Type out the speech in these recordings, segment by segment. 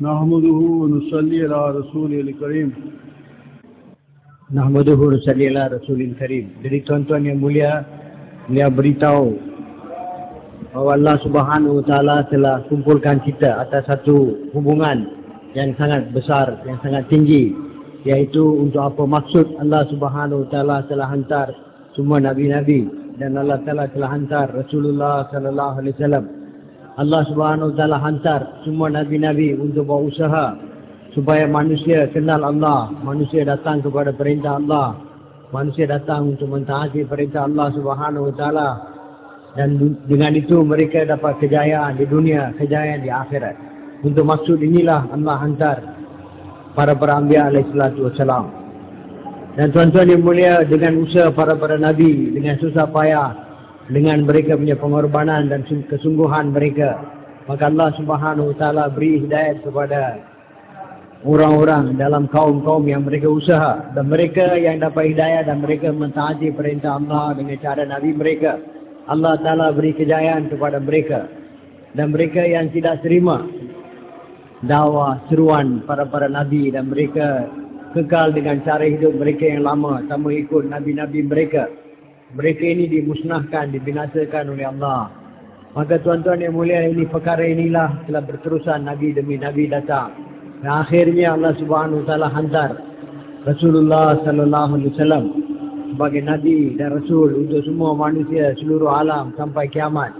نحمده ونصلي على رسوله الكريم Nahmaduhu nusalli ala rasulil karim. Jadi tuan-tuan yang mulia, dia beritahu bahawa Allah subhanahu wa ta'ala telah kumpulkan kita atas satu hubungan yang sangat besar, yang sangat tinggi. Iaitu untuk apa maksud Allah subhanahu wa ta'ala telah hantar semua Nabi-Nabi. Dan Allah ta'ala telah hantar Rasulullah sallallahu alaihi wasallam. Allah subhanahu wa ta'ala hantar semua Nabi-Nabi untuk berusaha supaya manusia kenal Allah, manusia datang kepada perintah Allah, manusia datang untuk mentaati perintah Allah Subhanahu wa taala dan dengan itu mereka dapat kejayaan di dunia, kejayaan di akhirat. Untuk maksud inilah Allah hantar para para anbiya alaihi salatu wasalam. Dan tuan-tuan yang mulia dengan usaha para para nabi, dengan susah payah, dengan mereka punya pengorbanan dan kesungguhan mereka, maka Allah Subhanahu wa taala beri hidayah kepada orang-orang dalam kaum-kaum yang mereka usaha dan mereka yang dapat hidayah dan mereka mentaati perintah Allah dengan cara Nabi mereka. Allah Ta'ala beri kejayaan kepada mereka dan mereka yang tidak terima dakwah seruan para-para Nabi dan mereka kekal dengan cara hidup mereka yang lama tak ikut Nabi-Nabi mereka mereka ini dimusnahkan, dibinasakan oleh Allah maka tuan-tuan yang mulia ini perkara inilah telah berterusan Nabi demi Nabi datang dan akhirnya Allah Subhanahu Wa Taala hantar Rasulullah Sallallahu Alaihi Wasallam sebagai Nabi dan Rasul untuk semua manusia seluruh alam sampai kiamat.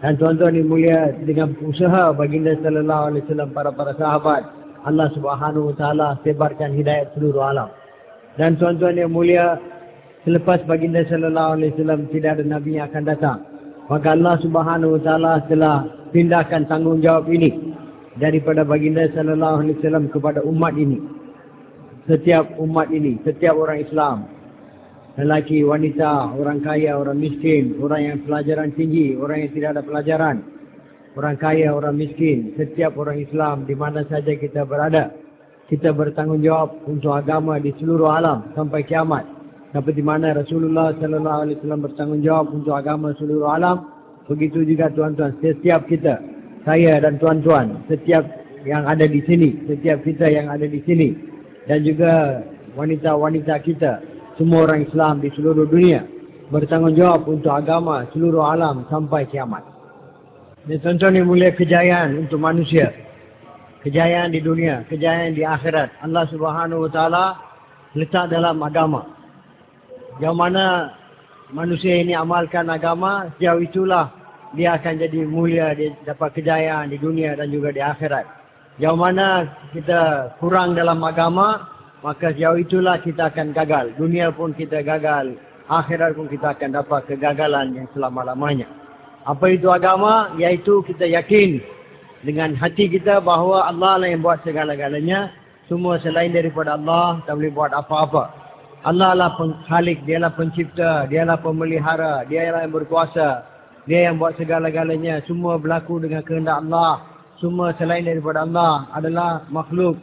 Dan tuan-tuan yang mulia dengan usaha baginda Sallallahu Alaihi Wasallam para para sahabat Allah Subhanahu Wa Taala sebarkan hidayat seluruh alam. Dan tuan-tuan yang mulia selepas baginda Sallallahu Alaihi Wasallam tidak ada Nabi yang akan datang. Maka Allah Subhanahu Taala telah pindahkan tanggungjawab ini daripada baginda sallallahu alaihi wasallam kepada umat ini. Setiap umat ini, setiap orang Islam, lelaki, wanita, orang kaya, orang miskin, orang yang pelajaran tinggi, orang yang tidak ada pelajaran, orang kaya, orang miskin, setiap orang Islam di mana saja kita berada, kita bertanggungjawab untuk agama di seluruh alam sampai kiamat. Seperti mana Rasulullah sallallahu alaihi wasallam bertanggungjawab untuk agama seluruh alam, begitu juga tuan-tuan, setiap kita saya dan tuan-tuan, setiap yang ada di sini, setiap kita yang ada di sini dan juga wanita-wanita kita, semua orang Islam di seluruh dunia bertanggungjawab untuk agama seluruh alam sampai kiamat. Dan tuan-tuan yang mulia kejayaan untuk manusia. Kejayaan di dunia, kejayaan di akhirat. Allah Subhanahu Wa Taala letak dalam agama. Yang mana manusia ini amalkan agama, sejauh itulah dia akan jadi mulia, dia dapat kejayaan di dunia dan juga di akhirat. Jauh mana kita kurang dalam agama, maka jauh itulah kita akan gagal. Dunia pun kita gagal, akhirat pun kita akan dapat kegagalan yang selama-lamanya. Apa itu agama? Yaitu kita yakin dengan hati kita bahawa Allah lah yang buat segala-galanya. Semua selain daripada Allah tak boleh buat apa-apa. Allah lah penghalik, dia lah pencipta, dia lah pemelihara, dia lah yang berkuasa. Dia yang buat segala-galanya. Semua berlaku dengan kehendak Allah. Semua selain daripada Allah adalah makhluk.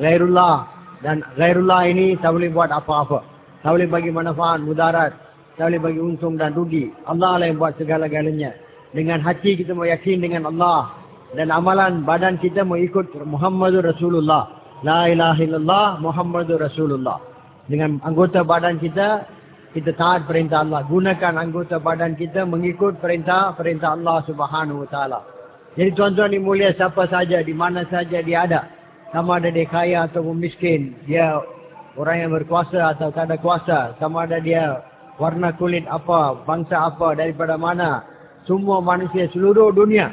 Ghairullah. Dan ghairullah ini tak boleh buat apa-apa. Tak boleh bagi manfaat, mudarat. Tak boleh bagi untung dan rugi. Allah lah yang buat segala-galanya. Dengan hati kita mau yakin dengan Allah. Dan amalan badan kita mau ikut Muhammadur Rasulullah. La ilaha illallah Muhammadur Rasulullah. Dengan anggota badan kita, kita taat perintah Allah. Gunakan anggota badan kita mengikut perintah-perintah Allah subhanahu wa ta'ala. Jadi tuan-tuan ini mulia siapa saja, di mana saja dia ada. Sama ada dia kaya ataupun miskin. Dia orang yang berkuasa atau tak ada kuasa. Sama ada dia warna kulit apa, bangsa apa, daripada mana. Semua manusia seluruh dunia.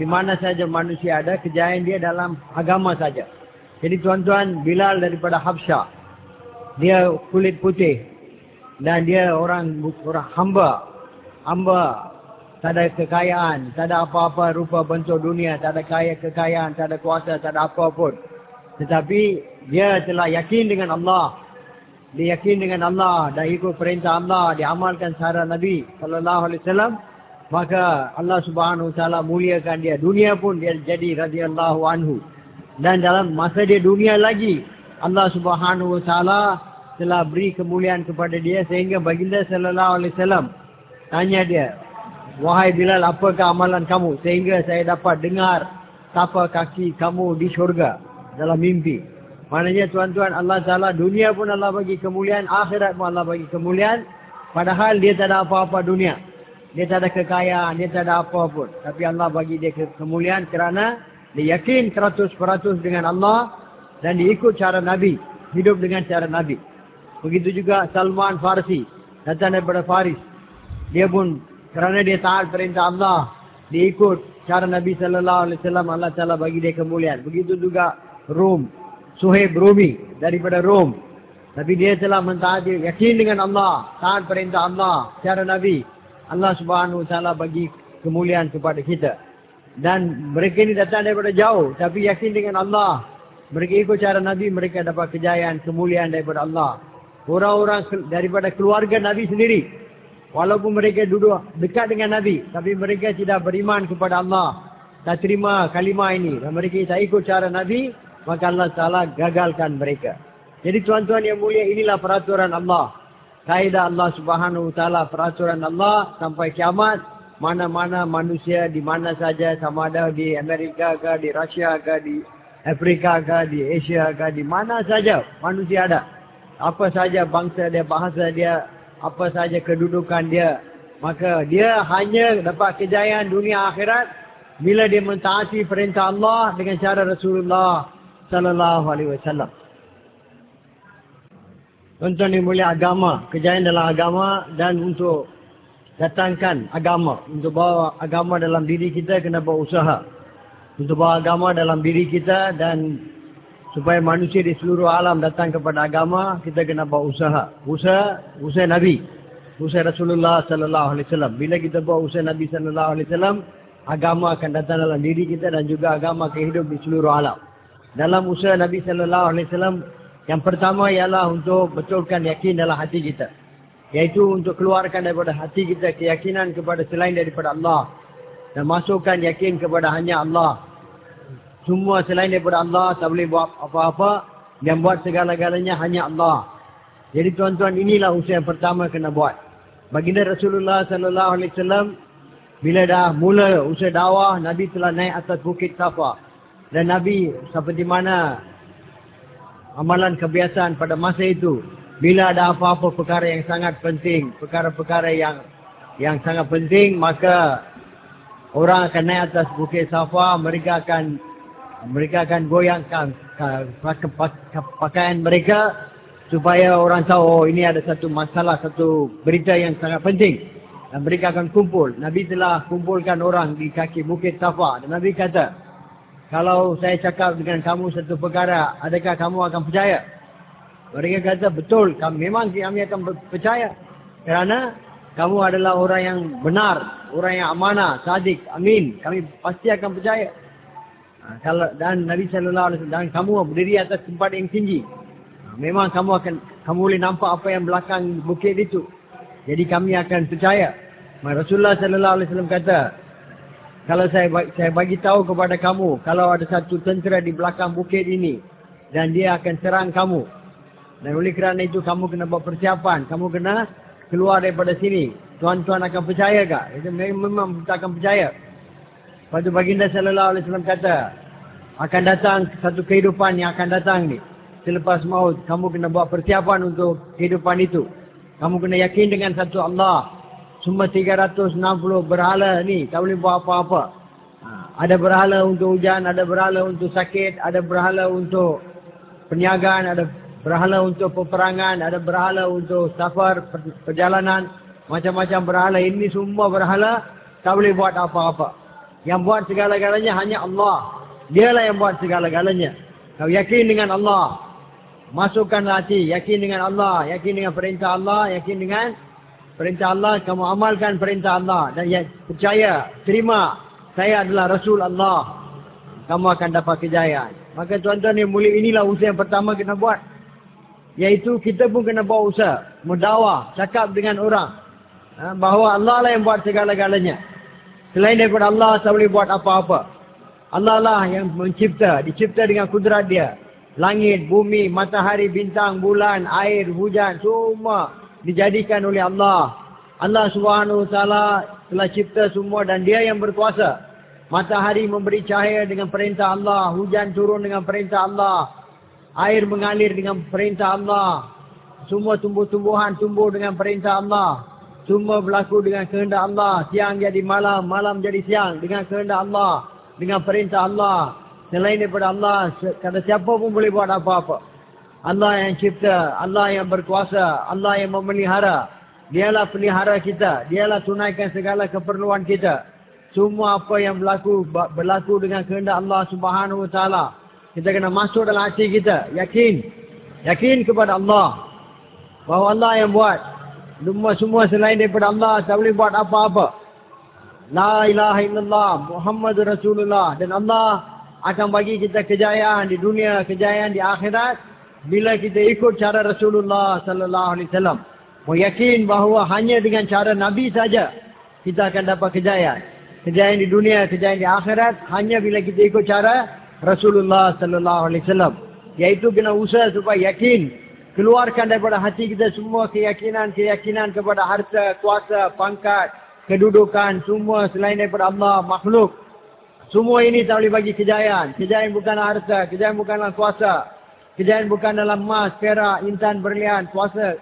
Di mana saja manusia ada, kejayaan dia dalam agama saja. Jadi tuan-tuan, Bilal daripada Habsyah. Dia kulit putih, dan dia orang orang hamba. Hamba tak ada kekayaan tak ada apa-apa rupa bentuk dunia tak ada kaya kekayaan tak ada kuasa tak ada apa pun. Tetapi dia telah yakin dengan Allah. Dia yakin dengan Allah dan ikut perintah Allah dia amalkan cara Nabi sallallahu alaihi wasallam. Maka Allah Subhanahu wa taala muliakan dia. Dunia pun dia jadi radhiyallahu anhu. Dan dalam masa dia dunia lagi Allah Subhanahu wa taala telah beri kemuliaan kepada dia sehingga baginda sallallahu alaihi wasallam tanya dia wahai Bilal apakah amalan kamu sehingga saya dapat dengar tapak kaki kamu di syurga dalam mimpi. Maknanya tuan-tuan Allah Ta'ala dunia pun Allah bagi kemuliaan, akhirat pun Allah bagi kemuliaan. Padahal dia tak ada apa-apa dunia. Dia tak ada kekayaan, dia tak ada apa pun. Tapi Allah bagi dia kemuliaan kerana dia yakin 100% dengan Allah dan dia ikut cara Nabi. Hidup dengan cara Nabi. Begitu juga Salman Farsi. Datang daripada Faris. Dia pun kerana dia taat perintah Allah. Dia ikut cara Nabi Sallallahu Alaihi Wasallam Allah Taala bagi dia kemuliaan. Begitu juga Rom. Suhaib Rumi daripada Rom. Tapi dia telah mentaati yakin dengan Allah. Taat perintah Allah. Cara Nabi. Allah Subhanahu Wa Taala bagi kemuliaan kepada kita. Dan mereka ini datang daripada jauh. Tapi yakin dengan Allah. Mereka ikut cara Nabi. Mereka dapat kejayaan, kemuliaan daripada Allah. Orang-orang daripada keluarga Nabi sendiri. Walaupun mereka duduk dekat dengan Nabi. Tapi mereka tidak beriman kepada Allah. Tak terima kalimah ini. Dan mereka tak ikut cara Nabi. Maka Allah Ta'ala gagalkan mereka. Jadi tuan-tuan yang mulia inilah peraturan Allah kaedah Allah Subhanahu taala peraturan Allah sampai kiamat mana-mana manusia di mana saja sama ada di Amerika ke di Rusia ke di Afrika ke di Asia ke di mana saja manusia ada. Apa saja bangsa dia bahasa dia apa saja kedudukan dia. Maka dia hanya dapat kejayaan dunia akhirat bila dia mentaati perintah Allah dengan cara Rasulullah sallallahu alaihi wasallam. Tuan-tuan yang mulia agama, kejayaan dalam agama dan untuk datangkan agama. Untuk bawa agama dalam diri kita kena buat Untuk bawa agama dalam diri kita dan supaya manusia di seluruh alam datang kepada agama, kita kena buat usaha. Usaha, usaha Nabi. Usaha Rasulullah sallallahu alaihi wasallam. Bila kita buat usaha Nabi sallallahu alaihi wasallam, agama akan datang dalam diri kita dan juga agama akan hidup di seluruh alam. Dalam usaha Nabi sallallahu alaihi wasallam yang pertama ialah untuk betulkan yakin dalam hati kita. Iaitu untuk keluarkan daripada hati kita keyakinan kepada selain daripada Allah. Dan masukkan yakin kepada hanya Allah. Semua selain daripada Allah tak boleh buat apa-apa. Yang buat segala-galanya hanya Allah. Jadi tuan-tuan inilah usaha yang pertama kena buat. Baginda Rasulullah sallallahu alaihi wasallam bila dah mula usaha dakwah Nabi telah naik atas bukit Safa. Dan Nabi seperti mana amalan kebiasaan pada masa itu bila ada apa-apa perkara yang sangat penting perkara-perkara yang yang sangat penting maka orang akan naik atas bukit Safa mereka akan mereka akan goyangkan pakaian mereka supaya orang tahu oh ini ada satu masalah satu berita yang sangat penting dan mereka akan kumpul Nabi telah kumpulkan orang di kaki bukit Safa dan Nabi kata kalau saya cakap dengan kamu satu perkara, adakah kamu akan percaya? Mereka kata, betul, kami, memang kami akan percaya. Kerana kamu adalah orang yang benar, orang yang amanah, sadik, amin. Kami pasti akan percaya. Ha, kalau dan Nabi sallallahu alaihi wasallam kamu berdiri atas tempat yang tinggi. Ha, memang kamu akan kamu boleh nampak apa yang belakang bukit itu. Jadi kami akan percaya. Rasulullah sallallahu alaihi wasallam kata, kalau saya saya bagi tahu kepada kamu kalau ada satu tentera di belakang bukit ini dan dia akan serang kamu dan oleh kerana itu kamu kena buat persiapan kamu kena keluar daripada sini tuan-tuan akan percaya tak itu memang kita akan percaya. Lepas baginda sallallahu alaihi wasallam kata akan datang satu kehidupan yang akan datang ni. Selepas maut kamu kena buat persiapan untuk kehidupan itu. Kamu kena yakin dengan satu Allah. Cuma 360 berhala ni tak boleh buat apa-apa. Ha, ada berhala untuk hujan, ada berhala untuk sakit, ada berhala untuk perniagaan, ada berhala untuk peperangan, ada berhala untuk safar, perjalanan, macam-macam berhala. Ini semua berhala tak boleh buat apa-apa. Yang buat segala-galanya hanya Allah. Dialah yang buat segala-galanya. Kau yakin dengan Allah. Masukkan hati, yakin dengan Allah, yakin dengan perintah Allah, yakin dengan perintah Allah, kamu amalkan perintah Allah dan ya, percaya, terima saya adalah Rasul Allah. Kamu akan dapat kejayaan. Maka tuan-tuan yang mulia inilah usaha yang pertama kena buat. Iaitu kita pun kena buat usaha. Mendawah, cakap dengan orang. Ha, bahawa Allah lah yang buat segala-galanya. Selain daripada Allah, tak boleh buat apa-apa. Allah lah yang mencipta. Dicipta dengan kudrat dia. Langit, bumi, matahari, bintang, bulan, air, hujan, semua dijadikan oleh Allah. Allah Subhanahu Wa Taala telah cipta semua dan Dia yang berkuasa. Matahari memberi cahaya dengan perintah Allah. Hujan turun dengan perintah Allah. Air mengalir dengan perintah Allah. Semua tumbuh-tumbuhan tumbuh dengan perintah Allah. Semua berlaku dengan kehendak Allah. Siang jadi malam, malam jadi siang dengan kehendak Allah. Dengan perintah Allah. Selain daripada Allah, kata siapa pun boleh buat apa-apa. Allah yang cipta, Allah yang berkuasa, Allah yang memelihara. Dialah pelihara kita. Dialah tunaikan segala keperluan kita. Semua apa yang berlaku berlaku dengan kehendak Allah Subhanahu Taala. Kita kena masuk dalam hati kita, yakin. Yakin kepada Allah. Bahawa Allah yang buat. Semua semua selain daripada Allah tak boleh buat apa-apa. La ilaha illallah Muhammad Rasulullah dan Allah akan bagi kita kejayaan di dunia, kejayaan di akhirat bila kita ikut cara Rasulullah sallallahu alaihi wasallam. Yakin bahawa hanya dengan cara Nabi saja kita akan dapat kejayaan kejayaan di dunia, kejayaan di akhirat hanya bila kita ikut cara Rasulullah sallallahu alaihi wasallam. Yaitu kena usaha supaya yakin keluarkan daripada hati kita semua keyakinan-keyakinan kepada harta, kuasa, pangkat, kedudukan semua selain daripada Allah, makhluk. Semua ini tak boleh bagi kejayaan. Kejayaan bukan harta, kejayaan bukanlah kuasa. Kejayaan bukan dalam emas, perak, intan, berlian, kuasa.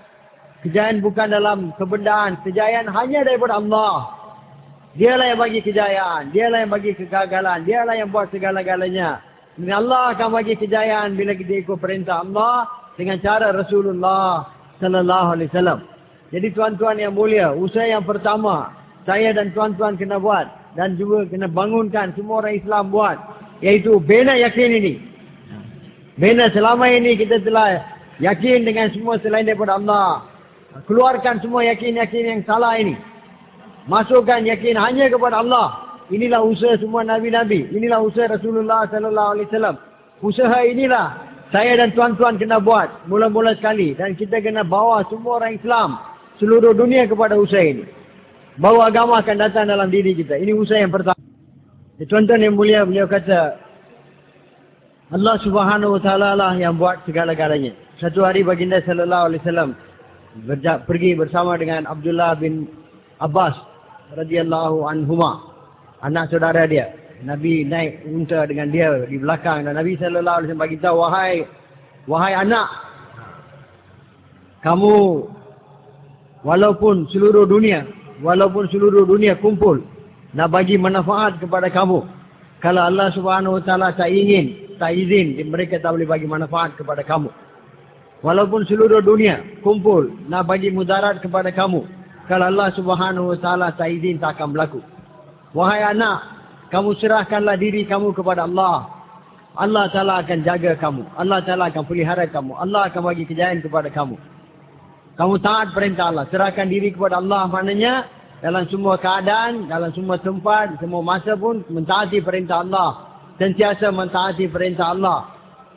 Kejayaan bukan dalam kebendaan. Kejayaan hanya daripada Allah. Dialah yang bagi kejayaan. Dialah yang bagi kegagalan. Dialah yang buat segala-galanya. Dan Allah akan bagi kejayaan bila kita ikut perintah Allah dengan cara Rasulullah sallallahu alaihi wasallam. Jadi tuan-tuan yang mulia, usaha yang pertama saya dan tuan-tuan kena buat dan juga kena bangunkan semua orang Islam buat iaitu bina yakin ini. Bina selama ini kita telah yakin dengan semua selain daripada Allah. Keluarkan semua yakin-yakin yang salah ini. Masukkan yakin hanya kepada Allah. Inilah usaha semua nabi-nabi. Inilah usaha Rasulullah sallallahu alaihi wasallam. Usaha inilah saya dan tuan-tuan kena buat mula-mula sekali dan kita kena bawa semua orang Islam seluruh dunia kepada usaha ini. Bahawa agama akan datang dalam diri kita. Ini usaha yang pertama. Tuan-tuan yang mulia beliau kata Allah Subhanahu wa taala lah yang buat segala-galanya. Satu hari baginda sallallahu alaihi wasallam pergi bersama dengan Abdullah bin Abbas radhiyallahu anhuma anak saudara dia. Nabi naik unta dengan dia di belakang. Dan Nabi sallallahu alaihi wasallam bagi tahu wahai wahai anak kamu walaupun seluruh dunia walaupun seluruh dunia kumpul nak bagi manfaat kepada kamu. Kalau Allah Subhanahu wa taala tak ingin tak izin mereka tak boleh bagi manfaat kepada kamu. Walaupun seluruh dunia kumpul nak bagi mudarat kepada kamu. Kalau Allah subhanahu wa ta'ala tak izin tak akan berlaku. Wahai anak, kamu serahkanlah diri kamu kepada Allah. Allah ta'ala akan jaga kamu. Allah ta'ala akan pelihara kamu. Allah akan bagi kejayaan kepada kamu. Kamu taat perintah Allah. Serahkan diri kepada Allah maknanya dalam semua keadaan, dalam semua tempat, semua masa pun mentaati perintah Allah. Sentiasa mentaati perintah Allah.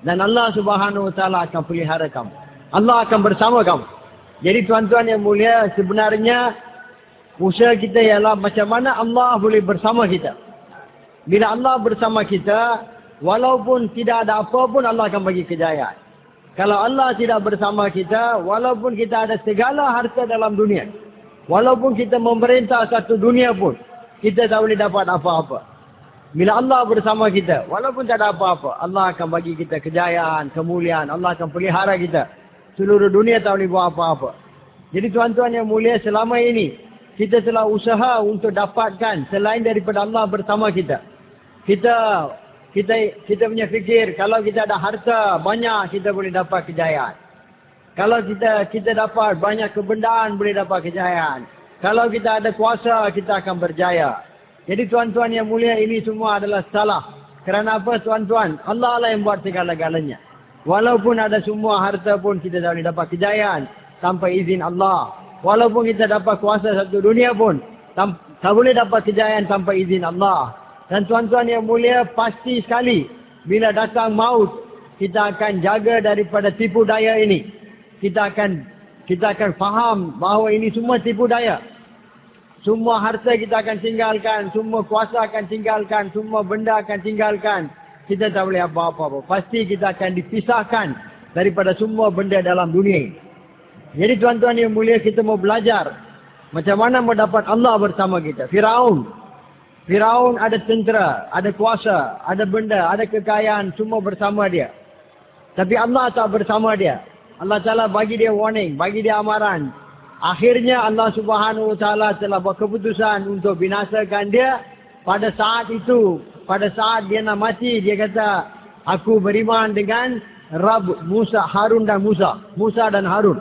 Dan Allah subhanahu wa ta'ala akan pelihara kamu. Allah akan bersama kamu. Jadi tuan-tuan yang mulia, sebenarnya usaha kita ialah macam mana Allah boleh bersama kita. Bila Allah bersama kita, walaupun tidak ada apa pun Allah akan bagi kejayaan. Kalau Allah tidak bersama kita, walaupun kita ada segala harta dalam dunia, walaupun kita memerintah satu dunia pun, kita tak boleh dapat apa-apa. Bila Allah bersama kita, walaupun tak ada apa-apa, Allah akan bagi kita kejayaan, kemuliaan, Allah akan pelihara kita seluruh dunia tak boleh buat apa-apa. Jadi tuan-tuan yang mulia selama ini, kita telah usaha untuk dapatkan selain daripada Allah bersama kita. Kita kita kita punya fikir kalau kita ada harta banyak kita boleh dapat kejayaan. Kalau kita kita dapat banyak kebendaan boleh dapat kejayaan. Kalau kita ada kuasa kita akan berjaya. Jadi tuan-tuan yang mulia ini semua adalah salah. Kerana apa tuan-tuan? Allah lah yang buat segala-galanya. Walaupun ada semua harta pun kita tak boleh dapat kejayaan tanpa izin Allah. Walaupun kita dapat kuasa satu dunia pun tak boleh dapat kejayaan tanpa izin Allah. Dan tuan-tuan yang mulia pasti sekali bila datang maut kita akan jaga daripada tipu daya ini. Kita akan kita akan faham bahawa ini semua tipu daya. Semua harta kita akan tinggalkan, semua kuasa akan tinggalkan, semua benda akan tinggalkan kita tak boleh apa-apa. Pasti kita akan dipisahkan daripada semua benda dalam dunia ini. Jadi tuan-tuan yang mulia kita mau belajar. Macam mana mau dapat Allah bersama kita. Firaun. Firaun ada tentera, ada kuasa, ada benda, ada kekayaan, semua bersama dia. Tapi Allah tak bersama dia. Allah Ta'ala bagi dia warning, bagi dia amaran. Akhirnya Allah Subhanahu Wa Ta'ala telah berkeputusan untuk binasakan dia. Pada saat itu, pada saat dia nak mati, dia kata, aku beriman dengan Rab Musa, Harun dan Musa. Musa dan Harun.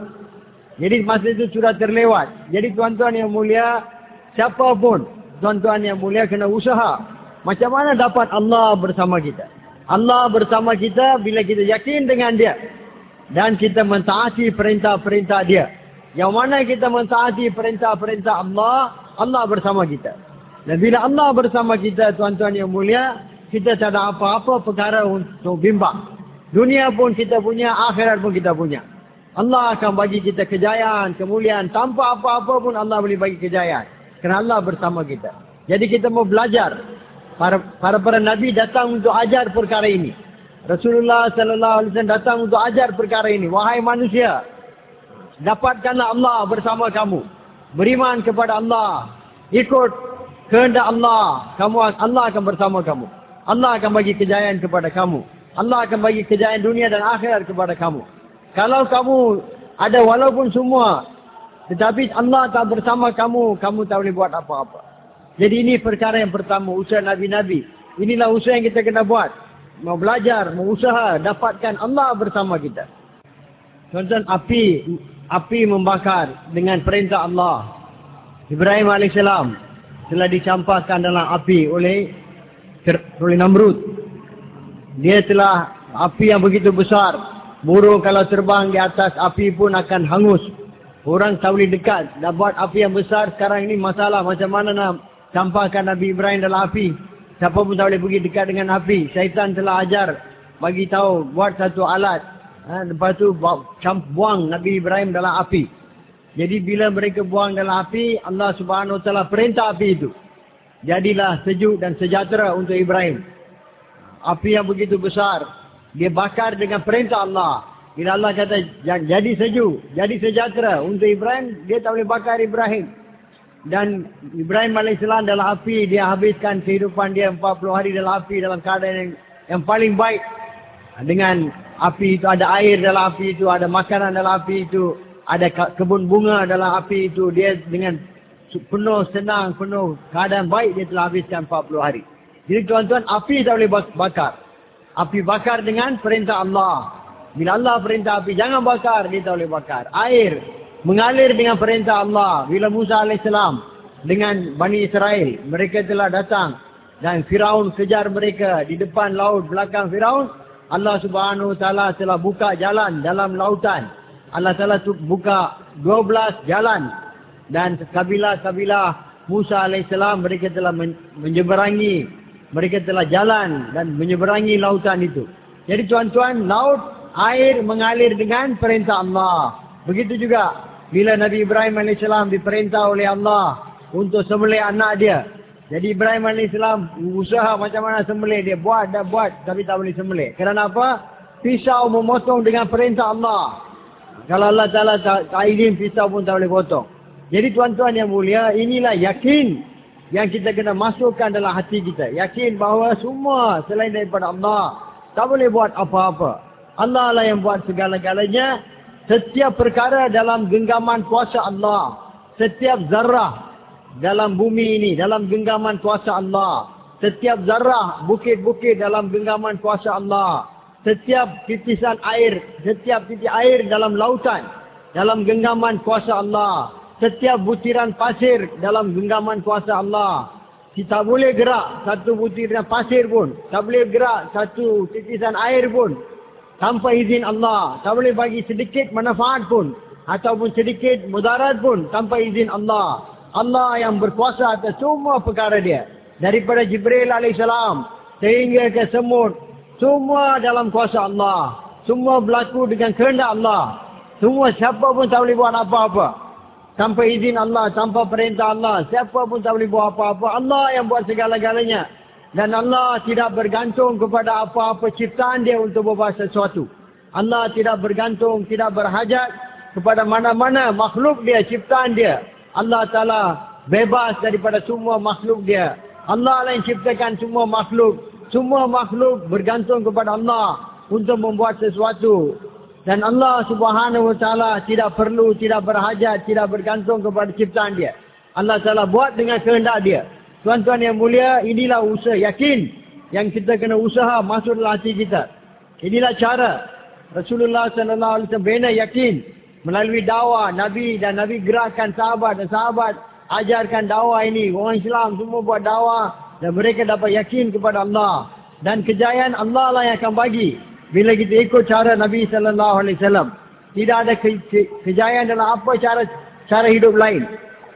Jadi masa itu sudah terlewat. Jadi tuan-tuan yang mulia, siapapun tuan-tuan yang mulia kena usaha. Macam mana dapat Allah bersama kita? Allah bersama kita bila kita yakin dengan dia. Dan kita mentaati perintah-perintah dia. Yang mana kita mentaati perintah-perintah Allah, Allah bersama kita. Dan bila Allah bersama kita, tuan-tuan yang mulia, kita tak ada apa-apa perkara untuk bimbang. Dunia pun kita punya, akhirat pun kita punya. Allah akan bagi kita kejayaan, kemuliaan. Tanpa apa-apa pun Allah boleh bagi kejayaan. Kerana Allah bersama kita. Jadi kita mau belajar. Para para, para Nabi datang untuk ajar perkara ini. Rasulullah sallallahu alaihi wasallam datang untuk ajar perkara ini. Wahai manusia, dapatkanlah Allah bersama kamu. Beriman kepada Allah. Ikut kehendak Allah. Kamu Allah akan bersama kamu. Allah akan bagi kejayaan kepada kamu. Allah akan bagi kejayaan dunia dan akhirat kepada kamu. Kalau kamu ada walaupun semua tetapi Allah tak bersama kamu, kamu tak boleh buat apa-apa. Jadi ini perkara yang pertama, usaha Nabi-Nabi. Inilah usaha yang kita kena buat. Mau belajar, mau usaha, dapatkan Allah bersama kita. Tuan-tuan, api api membakar dengan perintah Allah. Ibrahim AS telah dicampakkan dalam api oleh oleh Namrud. Dia telah api yang begitu besar. Burung kalau terbang di atas api pun akan hangus. Orang tak boleh dekat. Dah buat api yang besar. Sekarang ini masalah macam mana nak campakkan Nabi Ibrahim dalam api. Siapa pun tak boleh pergi dekat dengan api. Syaitan telah ajar. Bagi tahu buat satu alat. Ha, lepas tu buang Nabi Ibrahim dalam api. Jadi bila mereka buang dalam api. Allah subhanahu ta'ala perintah api itu. Jadilah sejuk dan sejahtera untuk Ibrahim. Api yang begitu besar. Dia bakar dengan perintah Allah. Bila Allah kata jadi sejuk, jadi sejahtera untuk Ibrahim, dia tak boleh bakar Ibrahim. Dan Ibrahim AS dalam api, dia habiskan kehidupan dia 40 hari dalam api dalam keadaan yang, yang paling baik. Dengan api itu, ada air dalam api itu, ada makanan dalam api itu, ada kebun bunga dalam api itu. Dia dengan penuh senang, penuh keadaan baik, dia telah habiskan 40 hari. Jadi tuan-tuan, api tak boleh bakar. Api bakar dengan perintah Allah. Bila Allah perintah api, jangan bakar, dia tak boleh bakar. Air mengalir dengan perintah Allah. Bila Musa AS dengan Bani Israel, mereka telah datang. Dan Firaun kejar mereka di depan laut belakang Firaun. Allah subhanahu ta'ala telah buka jalan dalam lautan. Allah telah buka 12 jalan. Dan kabilah-kabilah Musa AS mereka telah menyeberangi. Mereka telah jalan dan menyeberangi lautan itu. Jadi tuan-tuan, laut air mengalir dengan perintah Allah. Begitu juga bila Nabi Ibrahim AS diperintah oleh Allah untuk sembelih anak dia. Jadi Ibrahim AS usaha macam mana sembelih dia. Buat dah buat tapi tak boleh sembelih. Kerana apa? Pisau memotong dengan perintah Allah. Kalau Allah Ta'ala tak, tak izin pisau pun tak boleh potong. Jadi tuan-tuan yang mulia inilah yakin yang kita kena masukkan dalam hati kita. Yakin bahawa semua selain daripada Allah tak boleh buat apa-apa. Allah lah yang buat segala-galanya. Setiap perkara dalam genggaman kuasa Allah. Setiap zarah dalam bumi ini, dalam genggaman kuasa Allah. Setiap zarah bukit-bukit dalam genggaman kuasa Allah. Setiap titisan air, setiap titik air dalam lautan, dalam genggaman kuasa Allah. Setiap butiran pasir dalam genggaman kuasa Allah. Kita boleh gerak satu butiran pasir pun. Tak boleh gerak satu titisan air pun tanpa izin Allah. Tak boleh bagi sedikit manfaat pun. Ataupun sedikit mudarat pun tanpa izin Allah. Allah yang berkuasa atas semua perkara dia. Daripada Jibril AS sehingga ke semut. Semua dalam kuasa Allah. Semua berlaku dengan kehendak Allah. Semua siapa pun tak boleh buat apa-apa. Tanpa izin Allah, tanpa perintah Allah. Siapa pun tak boleh buat apa-apa. Allah yang buat segala-galanya. Dan Allah tidak bergantung kepada apa-apa ciptaan dia untuk berbuat sesuatu. Allah tidak bergantung, tidak berhajat kepada mana-mana makhluk dia, ciptaan dia. Allah Ta'ala bebas daripada semua makhluk dia. Allah lah yang ciptakan semua makhluk. Semua makhluk bergantung kepada Allah untuk membuat sesuatu. Dan Allah subhanahu wa ta'ala tidak perlu, tidak berhajat, tidak bergantung kepada ciptaan dia. Allah Ta'ala buat dengan kehendak dia. Tuan-tuan yang mulia, inilah usaha. Yakin yang kita kena usaha masuk dalam hati kita. Inilah cara Rasulullah sallallahu alaihi wasallam bina yakin melalui dakwah Nabi dan Nabi gerakkan sahabat dan sahabat ajarkan dakwah ini. Orang Islam semua buat dakwah dan mereka dapat yakin kepada Allah. Dan kejayaan Allah lah yang akan bagi. Bila kita ikut cara Nabi sallallahu alaihi wasallam. Tidak ada ke, ke, kejayaan dalam apa cara cara hidup lain.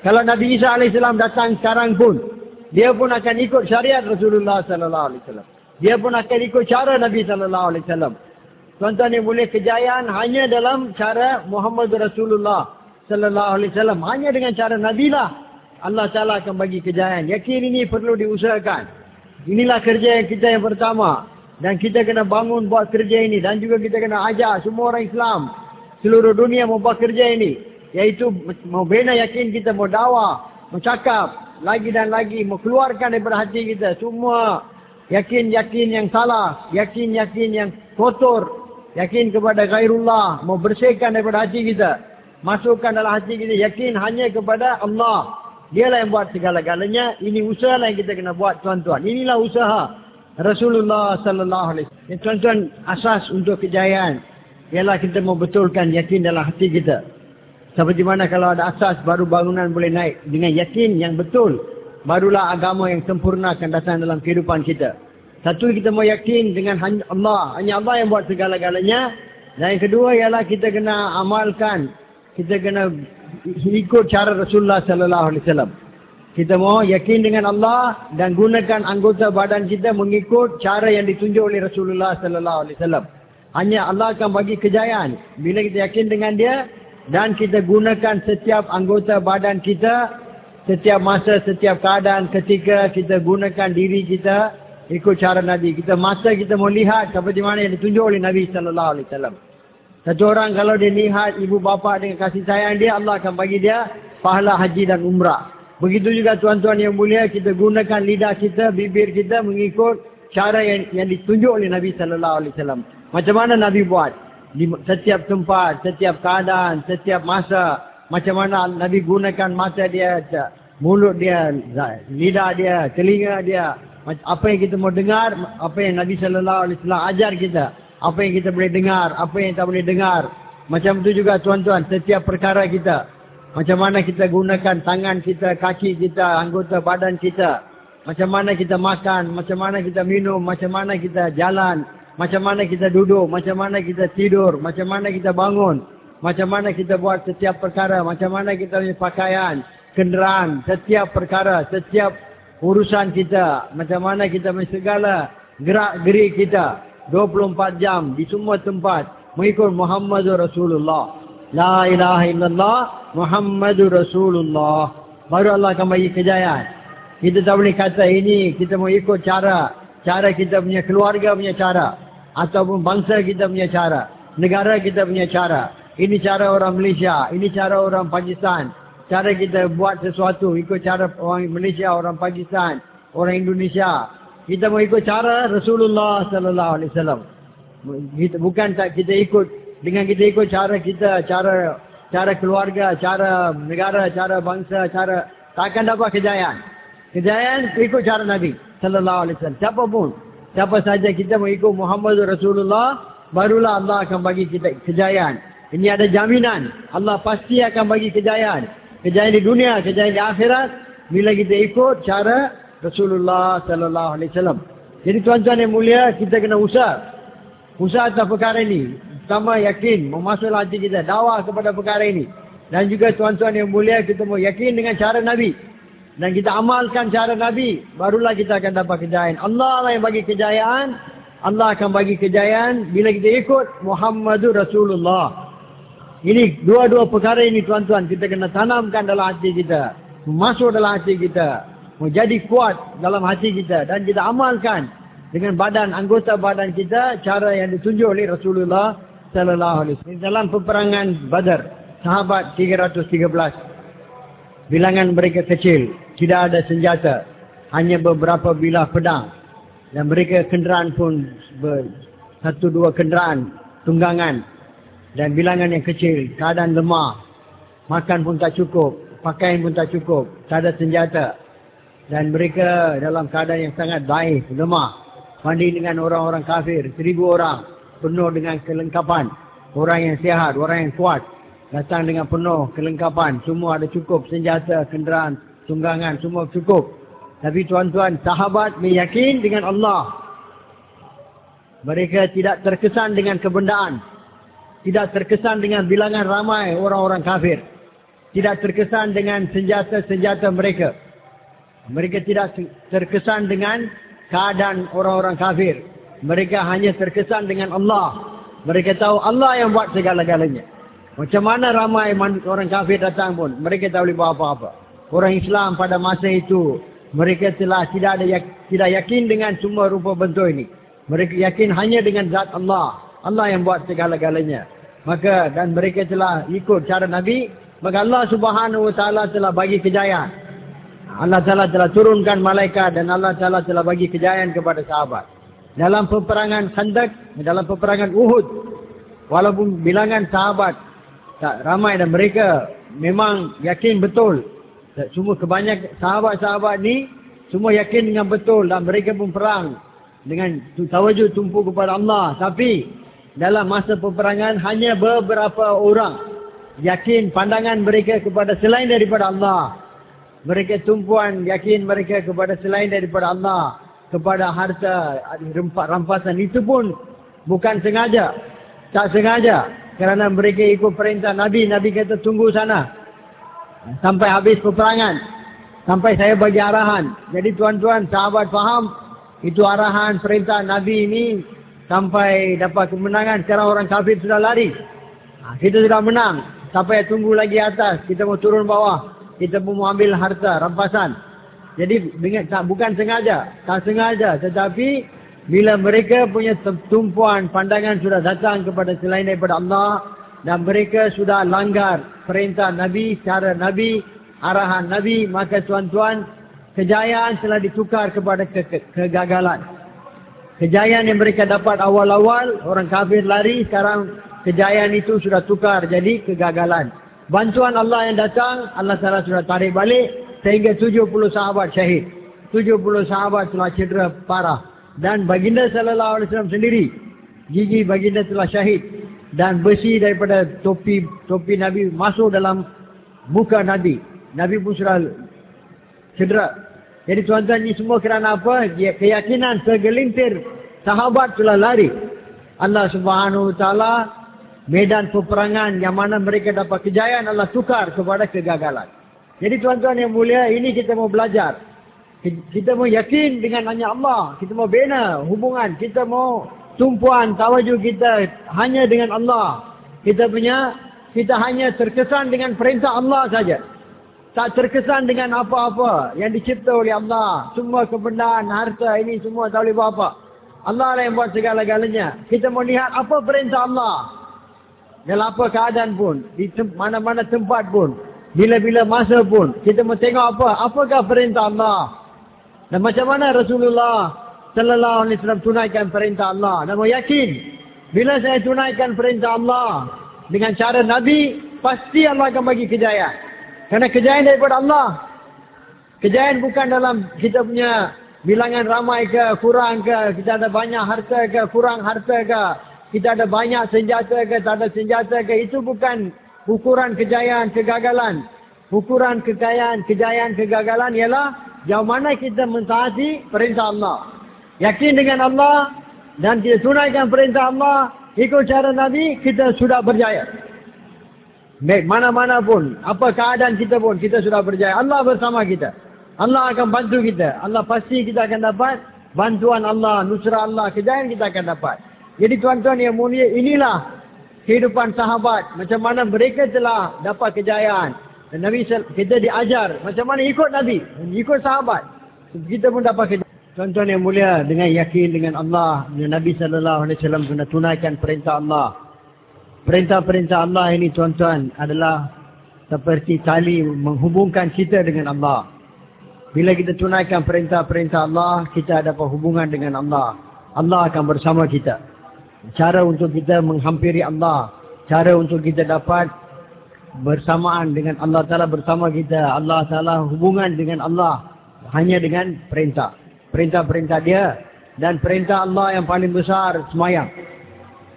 Kalau Nabi Isa alaihi salam datang sekarang pun dia pun akan ikut syariat Rasulullah sallallahu alaihi wasallam. Dia pun akan ikut cara Nabi sallallahu alaihi wasallam. Tuan-tuan yang boleh kejayaan hanya dalam cara Muhammad Rasulullah sallallahu alaihi wasallam. Hanya dengan cara Nabi lah Allah Taala akan bagi kejayaan. Yakin ini perlu diusahakan. Inilah kerja yang kita yang pertama dan kita kena bangun buat kerja ini. Dan juga kita kena ajar semua orang Islam. Seluruh dunia mau buat kerja ini. Iaitu mau bina yakin kita mau dakwah, mau cakap. Lagi dan lagi mau keluarkan daripada hati kita. Semua yakin-yakin yang salah, yakin-yakin yang kotor, yakin kepada gairullah, mau bersihkan daripada hati kita. Masukkan dalam hati kita yakin hanya kepada Allah. Dialah yang buat segala-galanya. Ini usaha lah yang kita kena buat tuan-tuan. Inilah usaha Rasulullah sallallahu alaihi wasallam. Tuan-tuan, asas untuk kejayaan ialah kita mau betulkan yakin dalam hati kita. Seperti mana kalau ada asas baru bangunan boleh naik dengan yakin yang betul. Barulah agama yang sempurna akan datang dalam kehidupan kita. Satu kita mau yakin dengan hanya Allah. Hanya Allah yang buat segala-galanya. Dan yang kedua ialah kita kena amalkan. Kita kena ikut cara Rasulullah sallallahu alaihi wasallam. Kita mau yakin dengan Allah dan gunakan anggota badan kita mengikut cara yang ditunjuk oleh Rasulullah sallallahu alaihi wasallam. Hanya Allah akan bagi kejayaan bila kita yakin dengan dia dan kita gunakan setiap anggota badan kita setiap masa, setiap keadaan ketika kita gunakan diri kita ikut cara Nabi. Kita masa kita mau lihat seperti mana yang ditunjuk oleh Nabi sallallahu alaihi wasallam. Satu orang kalau dia lihat ibu bapa dengan kasih sayang dia, Allah akan bagi dia pahala haji dan umrah. Begitu juga tuan-tuan yang mulia, kita gunakan lidah kita, bibir kita mengikut cara yang, yang ditunjuk oleh Nabi sallallahu alaihi wasallam. Macam mana Nabi buat? di setiap tempat, setiap keadaan, setiap masa. Macam mana Nabi gunakan mata dia, mulut dia, lidah dia, telinga dia. Apa yang kita mau dengar, apa yang Nabi Sallallahu Alaihi Wasallam ajar kita. Apa yang kita boleh dengar, apa yang tak boleh dengar. Macam itu juga tuan-tuan, setiap perkara kita. Macam mana kita gunakan tangan kita, kaki kita, anggota badan kita. Macam mana kita makan, macam mana kita minum, macam mana kita jalan, macam mana kita duduk, macam mana kita tidur, macam mana kita bangun, macam mana kita buat setiap perkara, macam mana kita punya pakaian, kenderaan, setiap perkara, setiap urusan kita, macam mana kita punya segala gerak-gerik kita 24 jam di semua tempat mengikut Muhammadur Rasulullah. La ilaha illallah Muhammadur Rasulullah. Baru Allah akan bagi kejayaan. Kita tak boleh kata ini kita mau ikut cara cara kita punya keluarga punya cara ataupun bangsa kita punya cara, negara kita punya cara. Ini cara orang Malaysia, ini cara orang Pakistan. Cara kita buat sesuatu ikut cara orang Malaysia, orang Pakistan, orang Indonesia. Kita mau ikut cara Rasulullah sallallahu alaihi wasallam. Bukan tak kita ikut dengan kita ikut cara kita, cara cara keluarga, cara negara, cara bangsa, cara takkan dapat kejayaan. Kejayaan ikut cara Nabi sallallahu alaihi wasallam. Siapa pun Siapa saja kita mengikut Muhammad Rasulullah, barulah Allah akan bagi kita kejayaan. Ini ada jaminan. Allah pasti akan bagi kejayaan. Kejayaan di dunia, kejayaan di akhirat. Bila kita ikut cara Rasulullah Sallallahu Alaihi Wasallam. Jadi tuan-tuan yang mulia, kita kena usaha. Usaha atas perkara ini. Pertama yakin, memasuk hati kita. Dakwah kepada perkara ini. Dan juga tuan-tuan yang mulia, kita mau yakin dengan cara Nabi dan kita amalkan cara Nabi, barulah kita akan dapat kejayaan. Allah lah yang bagi kejayaan. Allah akan bagi kejayaan bila kita ikut Muhammadur Rasulullah. Ini dua-dua perkara ini tuan-tuan kita kena tanamkan dalam hati kita. Masuk dalam hati kita. Menjadi kuat dalam hati kita. Dan kita amalkan dengan badan, anggota badan kita. Cara yang ditunjuk oleh Rasulullah Sallallahu Alaihi Wasallam. Dalam peperangan Badar. Sahabat 313. Bilangan mereka kecil tidak ada senjata. hanya beberapa bilah pedang. Dan mereka kenderaan pun ber, satu dua kenderaan tunggangan dan bilangan yang kecil, keadaan lemah. Makan pun tak cukup, pakaian pun tak cukup, tak ada senjata. Dan mereka dalam keadaan yang sangat baik, lemah. Mandi dengan orang-orang kafir, seribu orang, penuh dengan kelengkapan. Orang yang sihat, orang yang kuat, datang dengan penuh kelengkapan. Semua ada cukup, senjata, kenderaan, tunggangan, semua cukup. Tapi tuan-tuan, sahabat meyakin dengan Allah. Mereka tidak terkesan dengan kebendaan. Tidak terkesan dengan bilangan ramai orang-orang kafir. Tidak terkesan dengan senjata-senjata mereka. Mereka tidak terkesan dengan keadaan orang-orang kafir. Mereka hanya terkesan dengan Allah. Mereka tahu Allah yang buat segala-galanya. Macam mana ramai orang kafir datang pun. Mereka tak boleh buat apa-apa. Orang Islam pada masa itu mereka telah tidak ada tidak yakin dengan semua rupa bentuk ini. Mereka yakin hanya dengan zat Allah. Allah yang buat segala-galanya. Maka dan mereka telah ikut cara Nabi, maka Allah Subhanahu wa taala telah bagi kejayaan. Allah Taala telah turunkan malaikat dan Allah Taala telah bagi kejayaan kepada sahabat. Dalam peperangan Khandaq, dalam peperangan Uhud, walaupun bilangan sahabat tak ramai dan mereka memang yakin betul semua kebanyakan sahabat-sahabat ni semua yakin dengan betul dan mereka pun perang dengan tawajud tumpu kepada Allah. Tapi dalam masa peperangan hanya beberapa orang yakin pandangan mereka kepada selain daripada Allah. Mereka tumpuan yakin mereka kepada selain daripada Allah. Kepada harta rampasan itu pun bukan sengaja. Tak sengaja. Kerana mereka ikut perintah Nabi. Nabi kata tunggu sana. Sampai habis peperangan. Sampai saya bagi arahan. Jadi tuan-tuan, sahabat faham. Itu arahan perintah Nabi ini. Sampai dapat kemenangan. Sekarang orang kafir sudah lari. Ha, kita sudah menang. Sampai tunggu lagi atas. Kita mau turun bawah. Kita mau ambil harta, rampasan. Jadi bukan sengaja. Tak sengaja. Tetapi bila mereka punya tumpuan pandangan sudah datang kepada selain daripada Allah dan mereka sudah langgar perintah Nabi, cara Nabi, arahan Nabi, maka tuan-tuan, kejayaan telah ditukar kepada ke ke kegagalan. Kejayaan yang mereka dapat awal-awal, orang kafir lari, sekarang kejayaan itu sudah tukar jadi kegagalan. Bantuan Allah yang datang, Allah Taala sudah tarik balik sehingga 70 sahabat syahid. 70 sahabat telah cedera parah. Dan baginda sallallahu alaihi wasallam sendiri, gigi baginda telah syahid dan besi daripada topi topi Nabi masuk dalam muka Nabi. Nabi pun sudah cedera. Jadi tuan-tuan ini semua kerana apa? Keyakinan segelintir sahabat telah lari. Allah subhanahu wa ta'ala medan peperangan yang mana mereka dapat kejayaan Allah tukar kepada kegagalan. Jadi tuan-tuan yang mulia ini kita mau belajar. Kita mau yakin dengan hanya Allah. Kita mau bina hubungan. Kita mau tumpuan tawajuh kita hanya dengan Allah. Kita punya, kita hanya terkesan dengan perintah Allah saja. Tak terkesan dengan apa-apa yang dicipta oleh Allah. Semua kebenaran, harta ini semua tak boleh buat apa. Allah lah yang buat segala-galanya. Kita mau lihat apa perintah Allah. Dalam apa keadaan pun. Di mana-mana tempat pun. Bila-bila masa pun. Kita mau tengok apa. Apakah perintah Allah. Dan macam mana Rasulullah sallallahu alaihi wasallam tunaikan perintah Allah dan yakin bila saya tunaikan perintah Allah dengan cara Nabi pasti Allah akan bagi kejayaan kerana kejayaan daripada Allah kejayaan bukan dalam kita punya bilangan ramai ke kurang ke kita ada banyak harta ke kurang harta ke kita ada banyak senjata ke tak ada senjata ke itu bukan ukuran kejayaan kegagalan ukuran kekayaan kejayaan kegagalan ialah jauh mana kita mentaati perintah Allah yakin dengan Allah dan kita tunaikan perintah Allah, ikut cara Nabi, kita sudah berjaya. Mana-mana pun, apa keadaan kita pun, kita sudah berjaya. Allah bersama kita. Allah akan bantu kita. Allah pasti kita akan dapat bantuan Allah, nusra Allah, kejayaan kita akan dapat. Jadi tuan-tuan yang mulia, inilah kehidupan sahabat. Macam mana mereka telah dapat kejayaan. Dan Nabi kita diajar macam mana ikut Nabi, ikut sahabat. Kita pun dapat kejayaan. Tuan-tuan yang mulia, dengan yakin dengan Allah, dengan Nabi sallallahu alaihi wasallam kena tunaikan perintah Allah. Perintah-perintah Allah ini tuan-tuan adalah seperti tali menghubungkan kita dengan Allah. Bila kita tunaikan perintah-perintah Allah, kita dapat hubungan dengan Allah. Allah akan bersama kita. Cara untuk kita menghampiri Allah. Cara untuk kita dapat bersamaan dengan Allah Ta'ala bersama kita. Allah Ta'ala hubungan dengan Allah. Hanya dengan perintah. Perintah-perintah dia. Dan perintah Allah yang paling besar, semayang.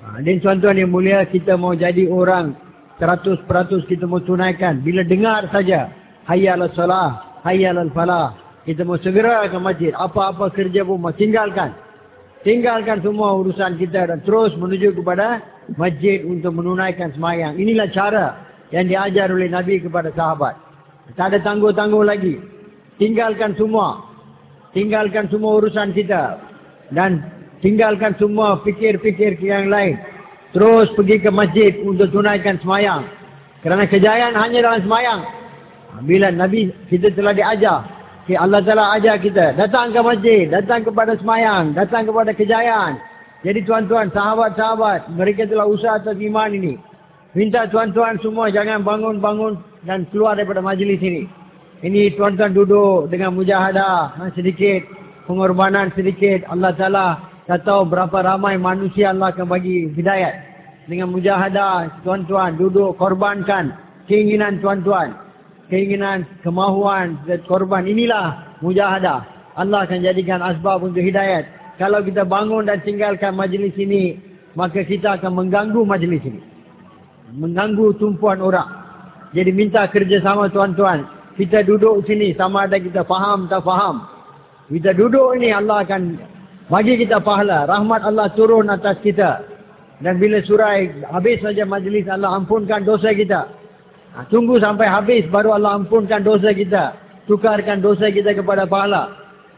Ha, dan tuan-tuan yang mulia, kita mau jadi orang 100% kita mau tunaikan. Bila dengar saja. Hayya ala salah hayal al-falah. Kita mau segera ke masjid. Apa-apa kerja pun mau tinggalkan. Tinggalkan semua urusan kita dan terus menuju kepada masjid untuk menunaikan semayang. Inilah cara yang diajar oleh Nabi kepada sahabat. Tak ada tangguh-tangguh lagi. Tinggalkan semua. Tinggalkan semua urusan kita. Dan tinggalkan semua fikir-fikir yang lain. Terus pergi ke masjid untuk tunaikan semayang. Kerana kejayaan hanya dalam semayang. Bila Nabi kita telah diajar. Okay, Allah telah ajar kita. Datang ke masjid. Datang kepada semayang. Datang kepada kejayaan. Jadi tuan-tuan, sahabat-sahabat. Mereka telah usaha atas iman ini. Minta tuan-tuan semua jangan bangun-bangun dan keluar daripada majlis ini. Ini tuan-tuan duduk dengan mujahadah ha, sedikit. Pengorbanan sedikit. Allah Ta'ala tak tahu berapa ramai manusia Allah akan bagi hidayat. Dengan mujahadah tuan-tuan duduk korbankan keinginan tuan-tuan keinginan, kemahuan dan korban. Inilah mujahadah. Allah akan jadikan asbab untuk hidayat. Kalau kita bangun dan tinggalkan majlis ini, maka kita akan mengganggu majlis ini. Mengganggu tumpuan orang. Jadi minta kerjasama tuan-tuan. Kita duduk sini sama ada kita faham tak faham. Kita duduk ini Allah akan bagi kita pahala. Rahmat Allah turun atas kita. Dan bila surai habis saja majlis Allah ampunkan dosa kita. Ha, tunggu sampai habis baru Allah ampunkan dosa kita. Tukarkan dosa kita kepada pahala.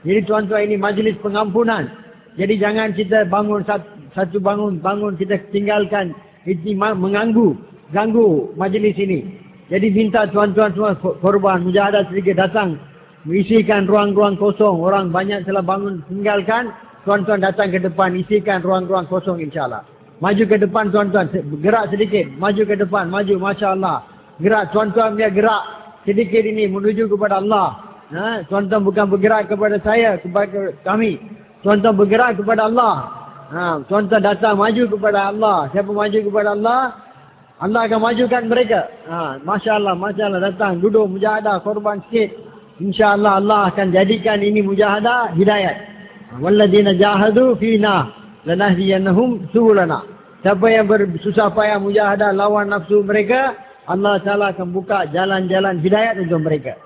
Jadi tuan-tuan ini majlis pengampunan. Jadi jangan kita bangun satu bangun bangun kita tinggalkan ini mengganggu ganggu majlis ini. Jadi minta tuan-tuan semua korban mujahadah sedikit datang isikan ruang-ruang kosong. Orang banyak telah bangun tinggalkan. Tuan-tuan datang ke depan isikan ruang-ruang kosong insyaAllah. Maju ke depan tuan-tuan. Gerak sedikit. Maju ke depan. Maju. Masya Allah gerak tuan-tuan dia gerak sedikit ini menuju kepada Allah. Ha, tuan-tuan bukan bergerak kepada saya, kepada kami. Tuan-tuan bergerak kepada Allah. Ha, tuan-tuan datang maju kepada Allah. Siapa maju kepada Allah, Allah akan majukan mereka. Ha, Masya Allah, Masya Allah datang duduk mujahadah korban sikit. Insya Allah Allah akan jadikan ini mujahadah hidayat. Walladina jahadu fina lanahdiyannahum subulana. Siapa yang bersusah payah mujahadah lawan nafsu mereka, Allah Ta'ala akan buka jalan-jalan hidayat untuk mereka.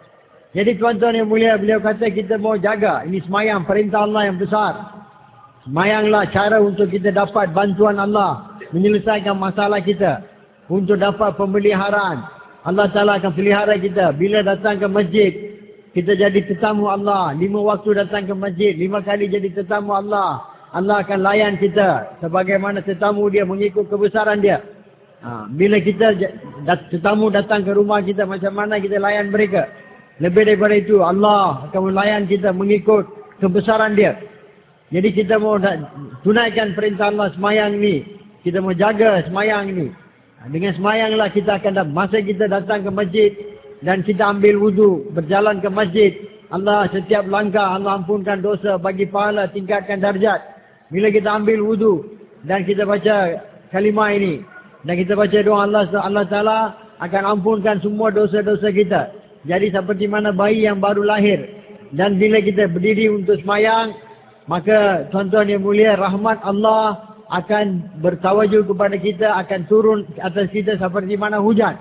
Jadi tuan-tuan yang mulia, beliau kata kita mau jaga. Ini semayang, perintah Allah yang besar. Semayanglah cara untuk kita dapat bantuan Allah. Menyelesaikan masalah kita. Untuk dapat pemeliharaan. Allah Ta'ala akan pelihara kita. Bila datang ke masjid, kita jadi tetamu Allah. Lima waktu datang ke masjid, lima kali jadi tetamu Allah. Allah akan layan kita. Sebagaimana tetamu dia mengikut kebesaran dia. Ha, bila kita tetamu datang ke rumah kita macam mana kita layan mereka. Lebih daripada itu Allah akan melayan kita mengikut kebesaran dia. Jadi kita mau tunaikan perintah Allah semayang ni. Kita mau jaga semayang ni. Ha, dengan semayanglah kita akan. Masa kita datang ke masjid dan kita ambil wudhu berjalan ke masjid. Allah setiap langkah Allah ampunkan dosa bagi pahala tingkatkan darjat. Bila kita ambil wudhu dan kita baca kalimah ini. Dan kita baca doa Allah Allah Taala akan ampunkan semua dosa-dosa kita. Jadi seperti mana bayi yang baru lahir. Dan bila kita berdiri untuk semayang, maka tuan-tuan yang mulia, rahmat Allah akan bertawajuh kepada kita, akan turun atas kita seperti mana hujan.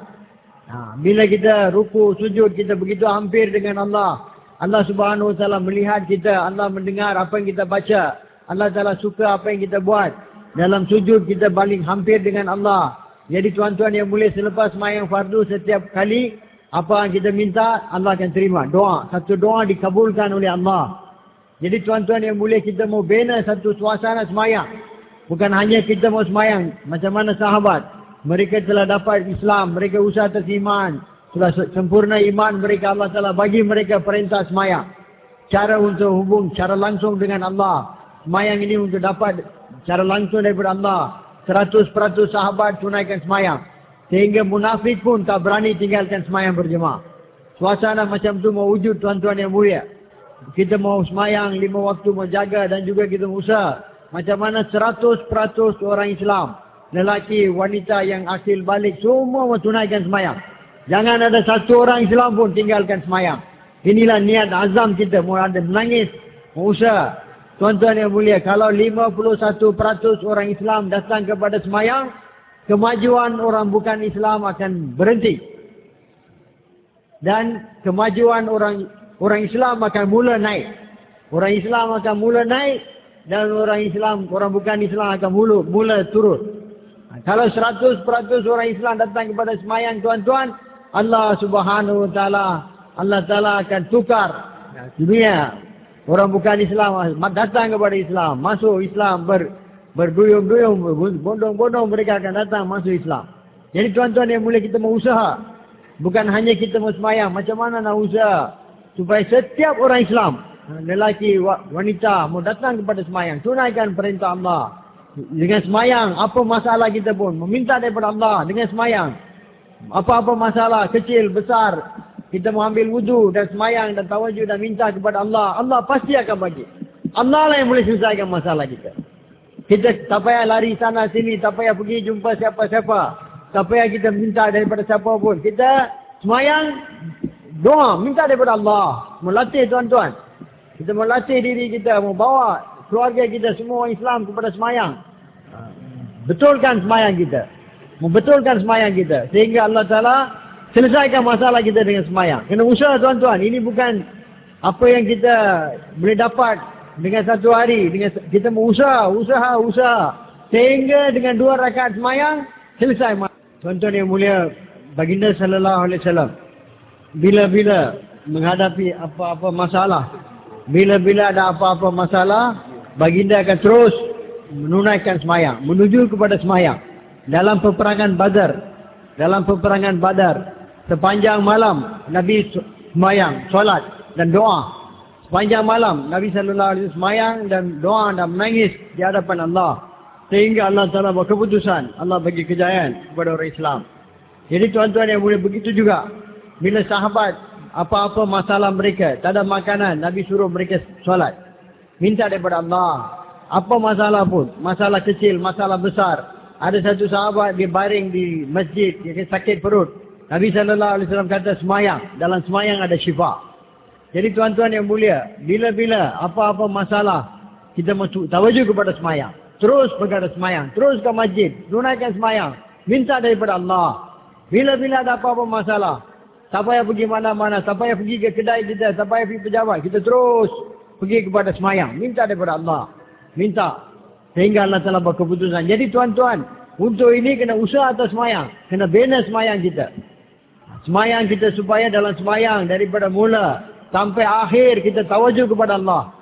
Ha, bila kita ruku, sujud, kita begitu hampir dengan Allah. Allah subhanahu wa ta'ala melihat kita, Allah mendengar apa yang kita baca. Allah ta'ala suka apa yang kita buat. Dalam sujud kita balik hampir dengan Allah. Jadi tuan-tuan yang boleh selepas mayang fardu setiap kali. Apa yang kita minta Allah akan terima. Doa. Satu doa dikabulkan oleh Allah. Jadi tuan-tuan yang boleh kita mau bina satu suasana semayang. Bukan hanya kita mau semayang. Macam mana sahabat. Mereka telah dapat Islam. Mereka usaha atas iman. Telah sempurna iman mereka. Allah telah bagi mereka perintah semayang. Cara untuk hubung. Cara langsung dengan Allah. Semayang ini untuk dapat Cara langsung daripada Allah. Seratus peratus sahabat tunaikan semayang. Sehingga munafik pun tak berani tinggalkan semayang berjemaah. Suasana macam tu mewujud tuan-tuan yang mulia. kita mau semayang lima waktu mau jaga dan juga kita mau usaha. Macam mana 100% orang Islam, lelaki, wanita yang akil balik, semua mau tunaikan semayang. Jangan ada satu orang Islam pun tinggalkan semayang. Inilah niat azam kita, mau ada menangis, mau usaha. Tuan-tuan yang mulia, kalau 51% orang Islam datang kepada semayang, kemajuan orang bukan Islam akan berhenti. Dan kemajuan orang orang Islam akan mula naik. Orang Islam akan mula naik dan orang Islam, orang bukan Islam akan mula, mula turun. Kalau 100% orang Islam datang kepada semayang tuan-tuan, Allah subhanahu wa ta'ala, Allah ta'ala akan tukar dunia. Orang bukan Islam datang kepada Islam, masuk Islam, ber, berduyung-duyung, bondong-bondong mereka akan datang masuk Islam. Jadi tuan-tuan yang mulai kita mau usaha. Bukan hanya kita mau semayang, macam mana nak usaha supaya setiap orang Islam, lelaki, wanita, mau datang kepada semayang, tunaikan perintah Allah. Dengan semayang, apa masalah kita pun, meminta daripada Allah dengan semayang. Apa-apa masalah, kecil, besar, kita mau ambil wudhu dan semayang dan tawajud dan minta kepada Allah, Allah pasti akan bagi. Allah lah yang boleh selesaikan masalah kita. Kita tak payah lari sana sini, tak payah pergi jumpa siapa-siapa. Tak payah kita minta daripada siapa pun. Kita semayang, Doa, minta daripada Allah. Melatih tuan-tuan. Kita melatih diri kita, mau bawa keluarga kita, semua Islam kepada semayang. Betulkan semayang kita. Membetulkan semayang kita. Sehingga Allah Ta'ala selesaikan masalah kita dengan semayang. Kena usaha tuan-tuan. Ini bukan apa yang kita boleh dapat dengan satu hari. Dengan Kita usaha, usaha, usaha. Sehingga dengan dua rakaat semayang, selesai. Tuan-tuan yang mulia, baginda sallallahu alaihi wasallam bila-bila menghadapi apa-apa masalah, bila-bila ada apa-apa masalah, baginda akan terus menunaikan semayang, menuju kepada semayang. Dalam peperangan badar, dalam peperangan badar, sepanjang malam Nabi semayang, solat dan doa. Sepanjang malam Nabi Sallallahu Alaihi Wasallam semayang dan doa dan menangis di hadapan Allah. Sehingga Allah Ta'ala berkeputusan, Allah bagi kejayaan kepada orang Islam. Jadi tuan-tuan yang boleh begitu juga, bila sahabat apa-apa masalah mereka, tak ada makanan, Nabi suruh mereka solat. Minta daripada Allah. Apa masalah pun, masalah kecil, masalah besar. Ada satu sahabat dia baring di masjid, dia sakit perut. Nabi SAW kata semayang, dalam semayang ada syifa. Jadi tuan-tuan yang mulia, bila-bila apa-apa masalah, kita mahu tawajuh kepada semayang. Terus perkara semayang, terus ke masjid, tunaikan semayang. Minta daripada Allah. Bila-bila ada apa-apa masalah, tak payah pergi mana-mana. Tak payah pergi ke kedai kita. Tak payah pergi pejabat. Kita terus pergi kepada semayang. Minta daripada Allah. Minta. Sehingga Allah telah berkeputusan. Jadi tuan-tuan. Untuk ini kena usaha atas semayang. Kena bina semayang kita. Semayang kita supaya dalam semayang. Daripada mula. Sampai akhir kita tawajuh kepada Allah.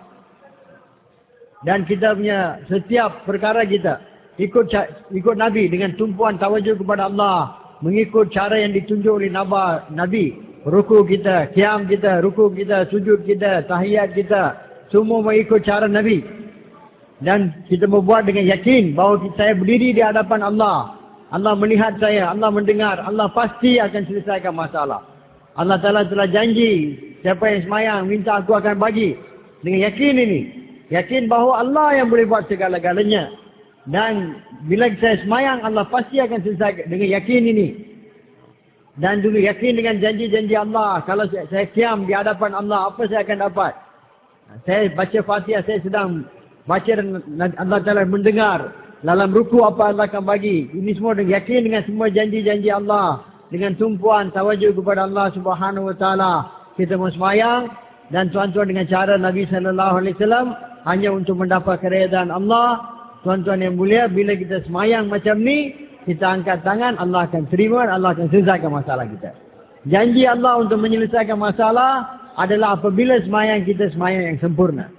Dan kita punya setiap perkara kita. Ikut ikut Nabi dengan tumpuan tawajuh kepada Allah mengikut cara yang ditunjuk oleh Nabi. Ruku kita, kiam kita, ruku kita, sujud kita, tahiyat kita. Semua mengikut cara Nabi. Dan kita membuat dengan yakin bahawa saya berdiri di hadapan Allah. Allah melihat saya, Allah mendengar, Allah pasti akan selesaikan masalah. Allah Ta'ala telah janji, siapa yang semayang, minta aku akan bagi. Dengan yakin ini. Yakin bahawa Allah yang boleh buat segala-galanya. Dan bila saya semayang, Allah pasti akan selesai dengan yakin ini. Dan dulu yakin dengan janji-janji Allah. Kalau saya, saya kiam di hadapan Allah, apa saya akan dapat? Saya baca fatihah, saya sedang baca dan Allah Ta'ala mendengar. Dalam ruku apa Allah akan bagi. Ini semua dengan yakin dengan semua janji-janji Allah. Dengan tumpuan tawajuh kepada Allah Subhanahu Wa Ta'ala. Kita semayang. Dan tuan-tuan dengan cara Nabi Sallallahu Alaihi Wasallam hanya untuk mendapat keredaan Allah Tuan-tuan yang mulia, bila kita semayang macam ni, kita angkat tangan, Allah akan terima, Allah akan selesaikan masalah kita. Janji Allah untuk menyelesaikan masalah adalah apabila semayang kita semayang yang sempurna.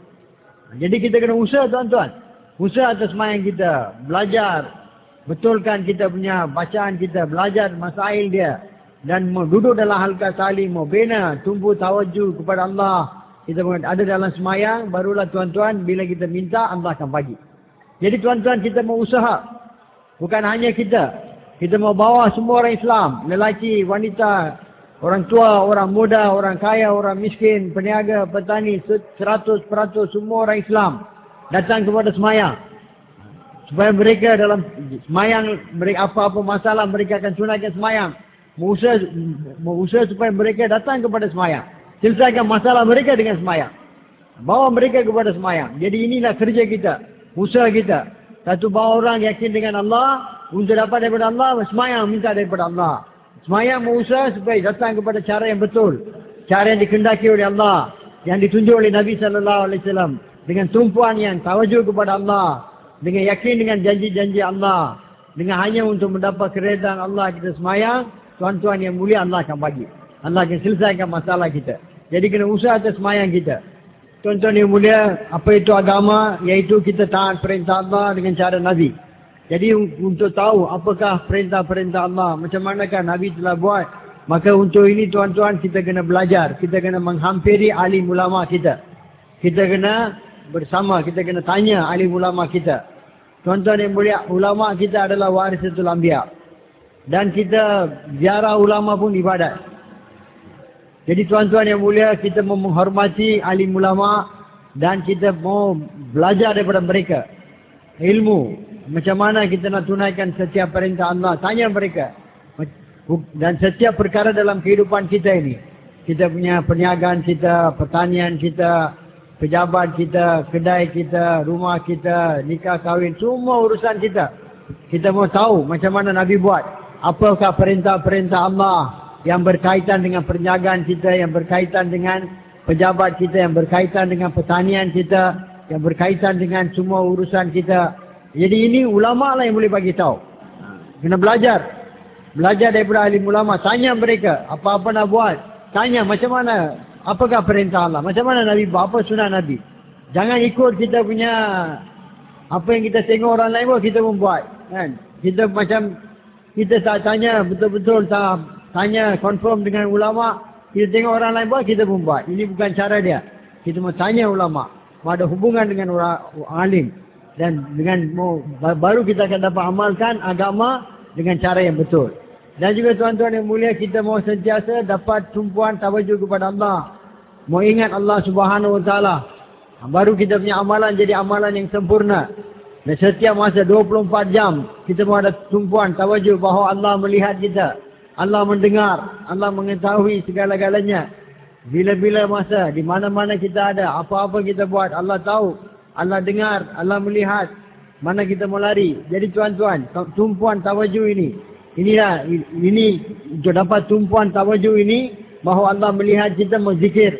Jadi kita kena usaha tuan-tuan. Usaha atas semayang kita. Belajar. Betulkan kita punya bacaan kita. Belajar masail dia. Dan duduk dalam halka saling. Mau bina. Tumbuh tawajuh kepada Allah. Kita ada dalam semayang. Barulah tuan-tuan. Bila kita minta Allah akan bagi. Jadi tuan-tuan kita mau usaha. Bukan hanya kita. Kita mau bawa semua orang Islam. Lelaki, wanita, Orang tua, orang muda, orang kaya, orang miskin, peniaga, petani, seratus peratus semua orang Islam datang kepada semayang. Supaya mereka dalam semayang, apa-apa masalah mereka akan tunaikan semayang. Berusaha supaya mereka datang kepada semayang. Selesaikan masalah mereka dengan semayang. Bawa mereka kepada semayang. Jadi inilah kerja kita. Usaha kita. Satu bawa orang yakin dengan Allah. Untuk dapat daripada Allah, semayang minta daripada Allah. Semayang berusaha supaya datang kepada cara yang betul. Cara yang dikendaki oleh Allah. Yang ditunjuk oleh Nabi SAW. Dengan tumpuan yang tawajuh kepada Allah dengan yakin dengan janji-janji Allah, dengan hanya untuk mendapat keredaan Allah kita semayang, tuan-tuan yang mulia Allah akan bagi. Allah akan selesaikan masalah kita. Jadi kena usaha atas semayang kita. Tuan-tuan yang mulia, apa itu agama? Iaitu kita taat perintah Allah dengan cara Nabi. Jadi untuk tahu apakah perintah-perintah Allah, macam manakah Nabi telah buat, maka untuk ini tuan-tuan kita kena belajar. Kita kena menghampiri ahli ulama kita. Kita kena bersama kita kena tanya alim ulama kita. Tuan-tuan yang mulia, ulama kita adalah warisatul anbiya. Dan kita ziarah ulama pun ibadat. Jadi tuan-tuan yang mulia, kita menghormati alim ulama dan kita mau belajar daripada mereka. Ilmu. Macam mana kita nak tunaikan setiap perintah Allah. Tanya mereka. Dan setiap perkara dalam kehidupan kita ini. Kita punya perniagaan kita, pertanian kita, pejabat kita, kedai kita, rumah kita, nikah kahwin, semua urusan kita. Kita mau tahu macam mana Nabi buat. Apakah perintah-perintah Allah yang berkaitan dengan perniagaan kita, yang berkaitan dengan pejabat kita, yang berkaitan dengan pertanian kita, yang berkaitan dengan semua urusan kita. Jadi ini ulama lah yang boleh bagi tahu. Kena belajar. Belajar daripada ahli ulama. Tanya mereka apa-apa nak buat. Tanya macam mana Apakah perintah Allah? Macam mana Nabi buat? Apa sunnah Nabi? Jangan ikut kita punya apa yang kita tengok orang lain buat, kita pun buat. Kan? Kita macam, kita tak tanya betul-betul, tak tanya confirm dengan ulama. Kita tengok orang lain buat, kita pun buat. Ini bukan cara dia. Kita mau tanya ulama. Ada hubungan dengan orang alim. Dan dengan baru kita akan dapat amalkan agama dengan cara yang betul. Dan juga tuan-tuan yang mulia kita mau sentiasa dapat tumpuan tawajuh kepada Allah. Mau ingat Allah subhanahu wa ta'ala. Baru kita punya amalan jadi amalan yang sempurna. Dan setiap masa 24 jam kita mau ada tumpuan tawajuh bahawa Allah melihat kita. Allah mendengar. Allah mengetahui segala-galanya. Bila-bila masa, di mana-mana kita ada, apa-apa kita buat, Allah tahu. Allah dengar, Allah melihat. Mana kita mau lari. Jadi tuan-tuan, tumpuan tawajuh ini Inilah ini dapat tumpuan tawajuh ini bahawa Allah melihat kita berzikir.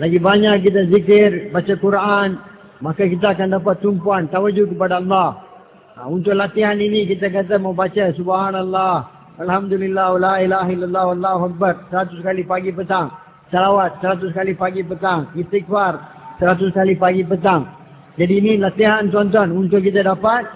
Lagi banyak kita zikir, baca Quran, maka kita akan dapat tumpuan tawajuh kepada Allah. Ha, untuk latihan ini kita kata mau baca subhanallah, alhamdulillah, la ilaha illallah, wallahu akbar 100 kali pagi petang. Salawat 100 kali pagi petang. Istighfar 100 kali pagi petang. Jadi ini latihan tuan-tuan untuk kita dapat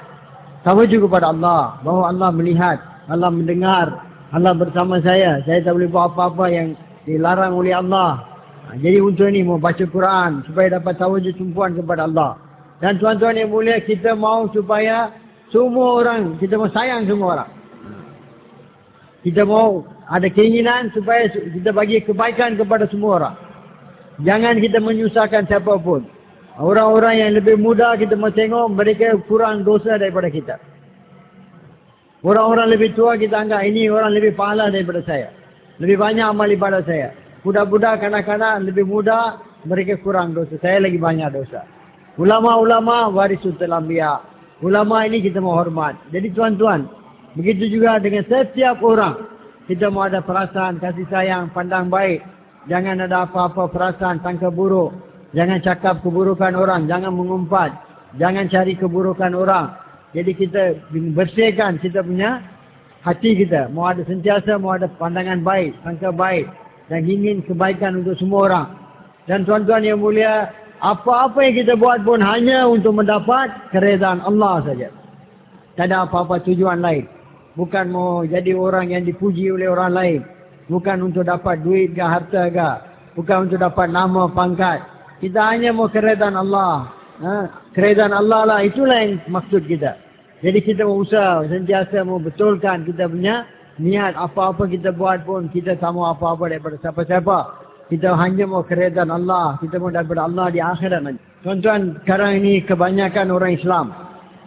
tawajuh kepada Allah. Bahawa Allah melihat Allah mendengar, Allah bersama saya. Saya tak boleh buat apa-apa yang dilarang oleh Allah. Jadi untuk ini mau baca Quran supaya dapat tawajud tumpuan kepada Allah. Dan tuan-tuan yang mulia kita mau supaya semua orang, kita mau sayang semua orang. Kita mau ada keinginan supaya kita bagi kebaikan kepada semua orang. Jangan kita menyusahkan siapapun. Orang-orang yang lebih muda kita mau tengok mereka kurang dosa daripada kita. Orang-orang lebih tua kita anggap ini orang lebih pahala daripada saya. Lebih banyak amal ibadah saya. Budak-budak, kanak-kanak lebih muda, mereka kurang dosa. Saya lagi banyak dosa. Ulama-ulama warisul telambiya. Ulama ini kita mau hormat. Jadi tuan-tuan, begitu juga dengan setiap orang. Kita mau ada perasaan, kasih sayang, pandang baik. Jangan ada apa-apa perasaan, sangka buruk. Jangan cakap keburukan orang, jangan mengumpat. Jangan cari keburukan orang. Jadi kita bersihkan kita punya hati kita. Mau ada sentiasa, mau ada pandangan baik, sangka baik. Dan ingin kebaikan untuk semua orang. Dan tuan-tuan yang mulia, apa-apa yang kita buat pun hanya untuk mendapat keredaan Allah saja. Tak ada apa-apa tujuan lain. Bukan mau jadi orang yang dipuji oleh orang lain. Bukan untuk dapat duit ke harta ke. Bukan untuk dapat nama pangkat. Kita hanya mau keredaan Allah. Ha? Keredaan Allah lah. Itulah yang maksud kita. Jadi kita berusaha sentiasa membetulkan kita punya niat apa-apa kita buat pun kita tak mau apa-apa daripada siapa-siapa. Kita hanya mau keredaan Allah. Kita mau daripada Allah di akhirat nanti. Tuan-tuan, sekarang ini kebanyakan orang Islam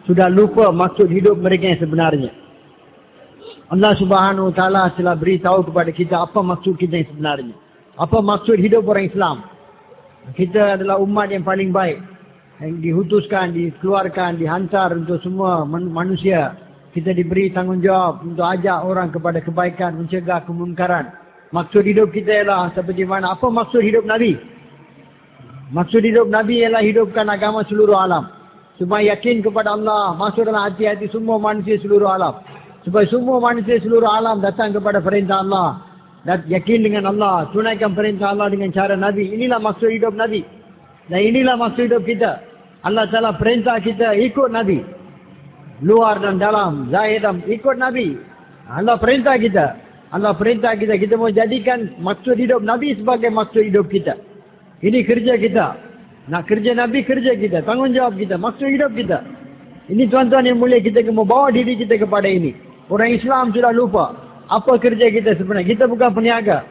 sudah lupa maksud hidup mereka yang sebenarnya. Allah subhanahu wa ta'ala telah beritahu kepada kita apa maksud kita yang sebenarnya. Apa maksud hidup orang Islam. Kita adalah umat yang paling baik. Yang dihutuskan, dikeluarkan, dihantar untuk semua manusia. Kita diberi tanggungjawab untuk ajak orang kepada kebaikan, mencegah kemungkaran. Maksud hidup kita ialah seperti mana? Apa maksud hidup Nabi? Maksud hidup Nabi ialah hidupkan agama seluruh alam. Supaya yakin kepada Allah, masuk dalam hati-hati semua manusia seluruh alam. Supaya semua manusia seluruh alam datang kepada perintah Allah. Dan yakin dengan Allah, tunaikan perintah Allah dengan cara Nabi. Inilah maksud hidup Nabi. Dan inilah maksud hidup kita. Allah Ta'ala perintah kita ikut Nabi luar dan dalam, zahir dan ikut Nabi. Allah perintah kita. Allah perintah kita. Kita mau jadikan maksud hidup Nabi sebagai maksud hidup kita. Ini kerja kita. Nak kerja Nabi, kerja kita. Tanggungjawab kita. Maksud hidup kita. Ini tuan-tuan yang mulia kita mau bawa diri kita kepada ini. Orang Islam sudah lupa. Apa kerja kita sebenarnya? Kita bukan peniaga.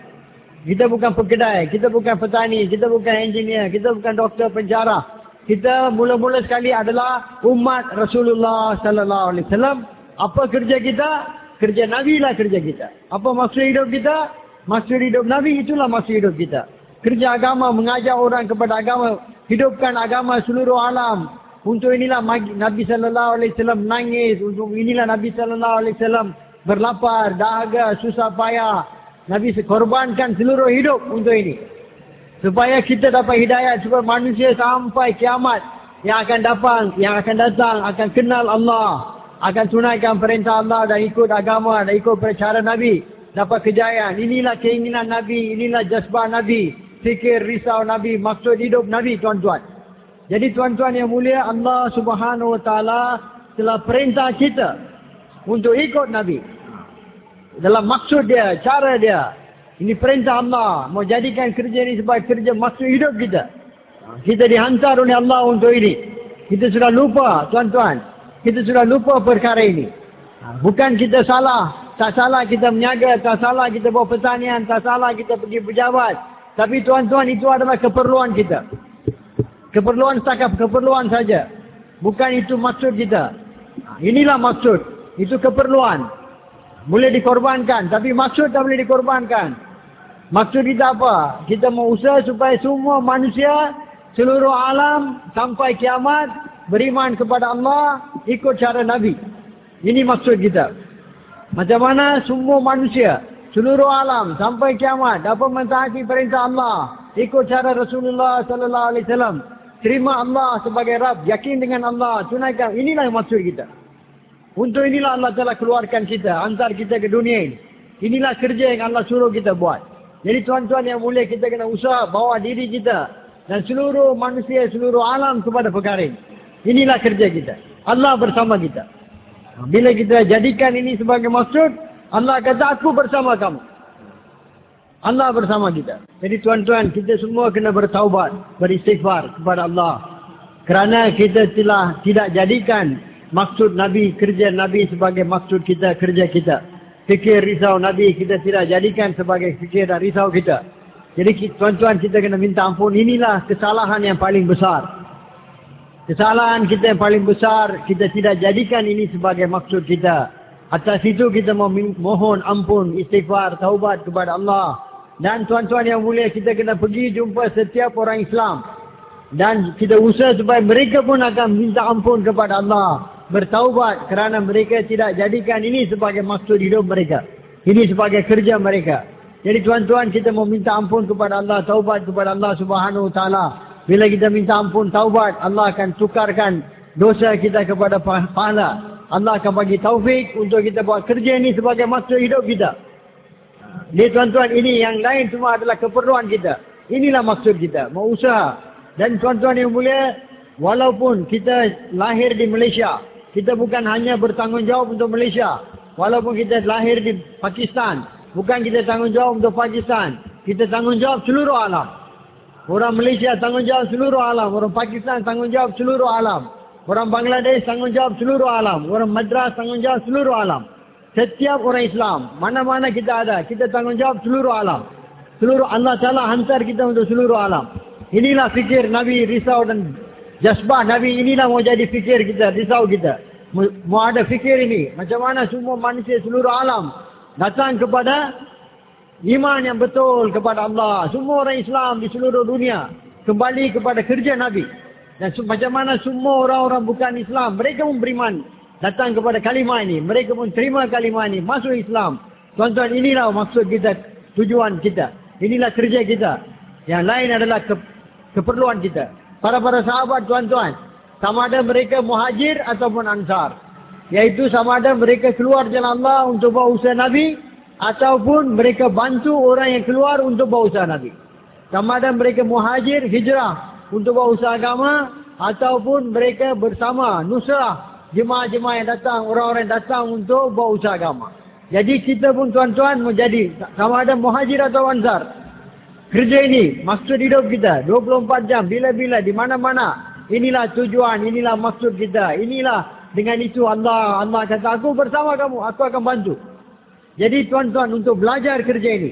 Kita bukan pekedai. Kita bukan petani. Kita bukan engineer. Kita bukan doktor penjara kita mula-mula sekali adalah umat Rasulullah sallallahu alaihi wasallam. Apa kerja kita? Kerja Nabi lah kerja kita. Apa maksud hidup kita? Maksud hidup Nabi itulah maksud hidup kita. Kerja agama mengajar orang kepada agama, hidupkan agama seluruh alam. Untuk inilah Nabi sallallahu alaihi wasallam nangis, untuk inilah Nabi sallallahu alaihi wasallam berlapar, dahaga, susah payah. Nabi korbankan seluruh hidup untuk ini. Supaya kita dapat hidayah supaya manusia sampai kiamat yang akan datang, yang akan datang akan kenal Allah, akan tunaikan perintah Allah dan ikut agama dan ikut percara Nabi, dapat kejayaan. Inilah keinginan Nabi, inilah jazbah Nabi, fikir risau Nabi, maksud hidup Nabi tuan-tuan. Jadi tuan-tuan yang mulia Allah Subhanahu Wa Taala telah perintah kita untuk ikut Nabi. Dalam maksud dia, cara dia, ini perintah Allah. Mau jadikan kerja ini sebagai kerja maksud hidup kita. Kita dihantar oleh Allah untuk ini. Kita sudah lupa, tuan-tuan. Kita sudah lupa perkara ini. Bukan kita salah. Tak salah kita menyaga. Tak salah kita buat pertanian. Tak salah kita pergi pejabat. Tapi tuan-tuan itu adalah keperluan kita. Keperluan setakat keperluan saja. Bukan itu maksud kita. Inilah maksud. Itu keperluan. Boleh dikorbankan. Tapi maksud tak boleh dikorbankan. Maksud kita apa? Kita mau usaha supaya semua manusia seluruh alam sampai kiamat beriman kepada Allah ikut cara Nabi. Ini maksud kita. Macam mana semua manusia seluruh alam sampai kiamat dapat mentaati perintah Allah ikut cara Rasulullah sallallahu alaihi wasallam. Terima Allah sebagai Rabb, yakin dengan Allah, tunaikan. Inilah maksud kita. Untuk inilah Allah telah keluarkan kita, antar kita ke dunia ini. Inilah kerja yang Allah suruh kita buat. Jadi tuan-tuan yang mulia kita kena usaha bawa diri kita dan seluruh manusia seluruh alam kepada perkara ini. Inilah kerja kita. Allah bersama kita. Bila kita jadikan ini sebagai maksud, Allah kata aku bersama kamu. Allah bersama kita. Jadi tuan-tuan kita semua kena bertaubat, beristighfar kepada Allah. Kerana kita telah tidak jadikan maksud Nabi, kerja Nabi sebagai maksud kita, kerja kita fikir risau Nabi kita tidak jadikan sebagai fikir dan risau kita. Jadi tuan-tuan kita kena minta ampun. Inilah kesalahan yang paling besar. Kesalahan kita yang paling besar, kita tidak jadikan ini sebagai maksud kita. Atas itu kita mohon ampun, istighfar, taubat kepada Allah. Dan tuan-tuan yang mulia, kita kena pergi jumpa setiap orang Islam. Dan kita usaha supaya mereka pun akan minta ampun kepada Allah bertaubat kerana mereka tidak jadikan ini sebagai maksud hidup mereka. Ini sebagai kerja mereka. Jadi tuan-tuan kita mau minta ampun kepada Allah, taubat kepada Allah subhanahu wa ta'ala. Bila kita minta ampun, taubat, Allah akan tukarkan dosa kita kepada pahala. Allah akan bagi taufik untuk kita buat kerja ini sebagai maksud hidup kita. Jadi tuan-tuan ini yang lain semua adalah keperluan kita. Inilah maksud kita, mau usaha. Dan tuan-tuan yang mulia, walaupun kita lahir di Malaysia, kita bukan hanya bertanggungjawab untuk Malaysia. Walaupun kita lahir di Pakistan. Bukan kita tanggungjawab untuk Pakistan. Kita tanggungjawab seluruh alam. Orang Malaysia tanggungjawab seluruh alam. Orang Pakistan tanggungjawab seluruh alam. Orang Bangladesh tanggungjawab seluruh alam. Orang Madras tanggungjawab seluruh alam. Setiap orang Islam, mana-mana kita ada, kita tanggungjawab seluruh alam. Seluruh Allah Ta'ala hantar kita untuk seluruh alam. Inilah fikir Nabi risau dan jasbah Nabi inilah mau jadi fikir kita, risau kita. Mau ada fikir ini. Macam mana semua manusia seluruh alam datang kepada iman yang betul kepada Allah. Semua orang Islam di seluruh dunia kembali kepada kerja Nabi. Dan macam mana semua orang-orang bukan Islam, mereka pun beriman datang kepada kalimah ini. Mereka pun terima kalimah ini, masuk Islam. Tuan-tuan, inilah maksud kita, tujuan kita. Inilah kerja kita. Yang lain adalah ke, keperluan kita. Para-para sahabat, tuan-tuan, sama ada mereka muhajir ataupun ansar. Yaitu sama ada mereka keluar jalan Allah untuk bawa usaha Nabi ataupun mereka bantu orang yang keluar untuk bawa usaha Nabi. Sama ada mereka muhajir, hijrah untuk bawa usaha agama ataupun mereka bersama nusrah jemaah-jemaah yang datang, orang-orang yang datang untuk bawa usaha agama. Jadi kita pun tuan-tuan menjadi sama ada muhajir atau ansar. Kerja ini, maksud hidup kita 24 jam, bila-bila, di mana-mana. Inilah tujuan, inilah maksud kita. Inilah dengan itu Allah Allah kata aku bersama kamu, aku akan bantu. Jadi tuan-tuan untuk belajar kerja ini.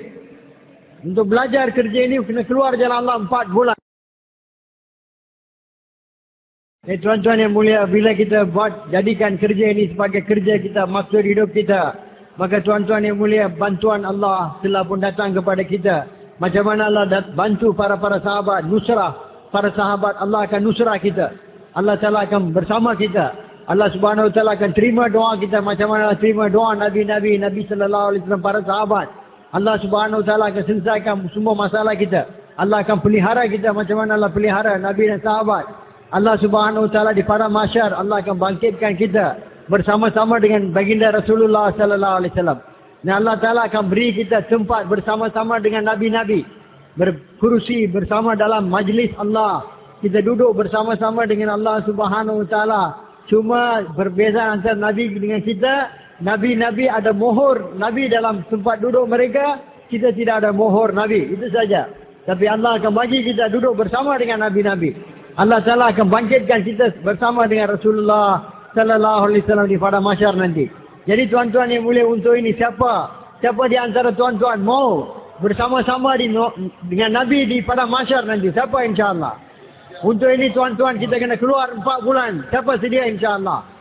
Untuk belajar kerja ini kena keluar jalan Allah 4 bulan. Eh tuan-tuan yang mulia, bila kita buat jadikan kerja ini sebagai kerja kita, maksud hidup kita, maka tuan-tuan yang mulia, bantuan Allah telah pun datang kepada kita. Macam mana Allah bantu para-para sahabat, nusrah. Para sahabat, Allah akan nusrah kita. Allah Ta'ala akan bersama kita. Allah Subhanahu Wa Ta'ala akan terima doa kita macam mana Allah terima doa Nabi-Nabi, Nabi Sallallahu Alaihi Wasallam, para sahabat. Allah Subhanahu Wa Ta'ala akan selesaikan semua masalah kita. Allah akan pelihara kita macam mana Allah pelihara Nabi dan sahabat. Allah Subhanahu Wa Taala di pada mahsyar Allah akan bangkitkan kita bersama-sama dengan baginda Rasulullah sallallahu alaihi wasallam. Dan Allah Taala akan beri kita tempat bersama-sama dengan nabi-nabi. Berkurusi bersama dalam majlis Allah. Kita duduk bersama-sama dengan Allah Subhanahu Wa Taala. Cuma berbeza antara nabi dengan kita, nabi-nabi ada mohor nabi dalam tempat duduk mereka, kita tidak ada mohor nabi. Itu saja. Tapi Allah akan bagi kita duduk bersama dengan nabi-nabi. Allah Taala akan bangkitkan kita bersama dengan Rasulullah sallallahu alaihi wasallam di pada mahsyar nanti. Jadi tuan-tuan yang mulia untuk ini siapa? Siapa di antara tuan-tuan mau bersama-sama di, dengan Nabi di pada mahsyar nanti? Siapa insya-Allah? Untuk ini tuan-tuan kita kena keluar 4 bulan. Siapa sedia insya-Allah?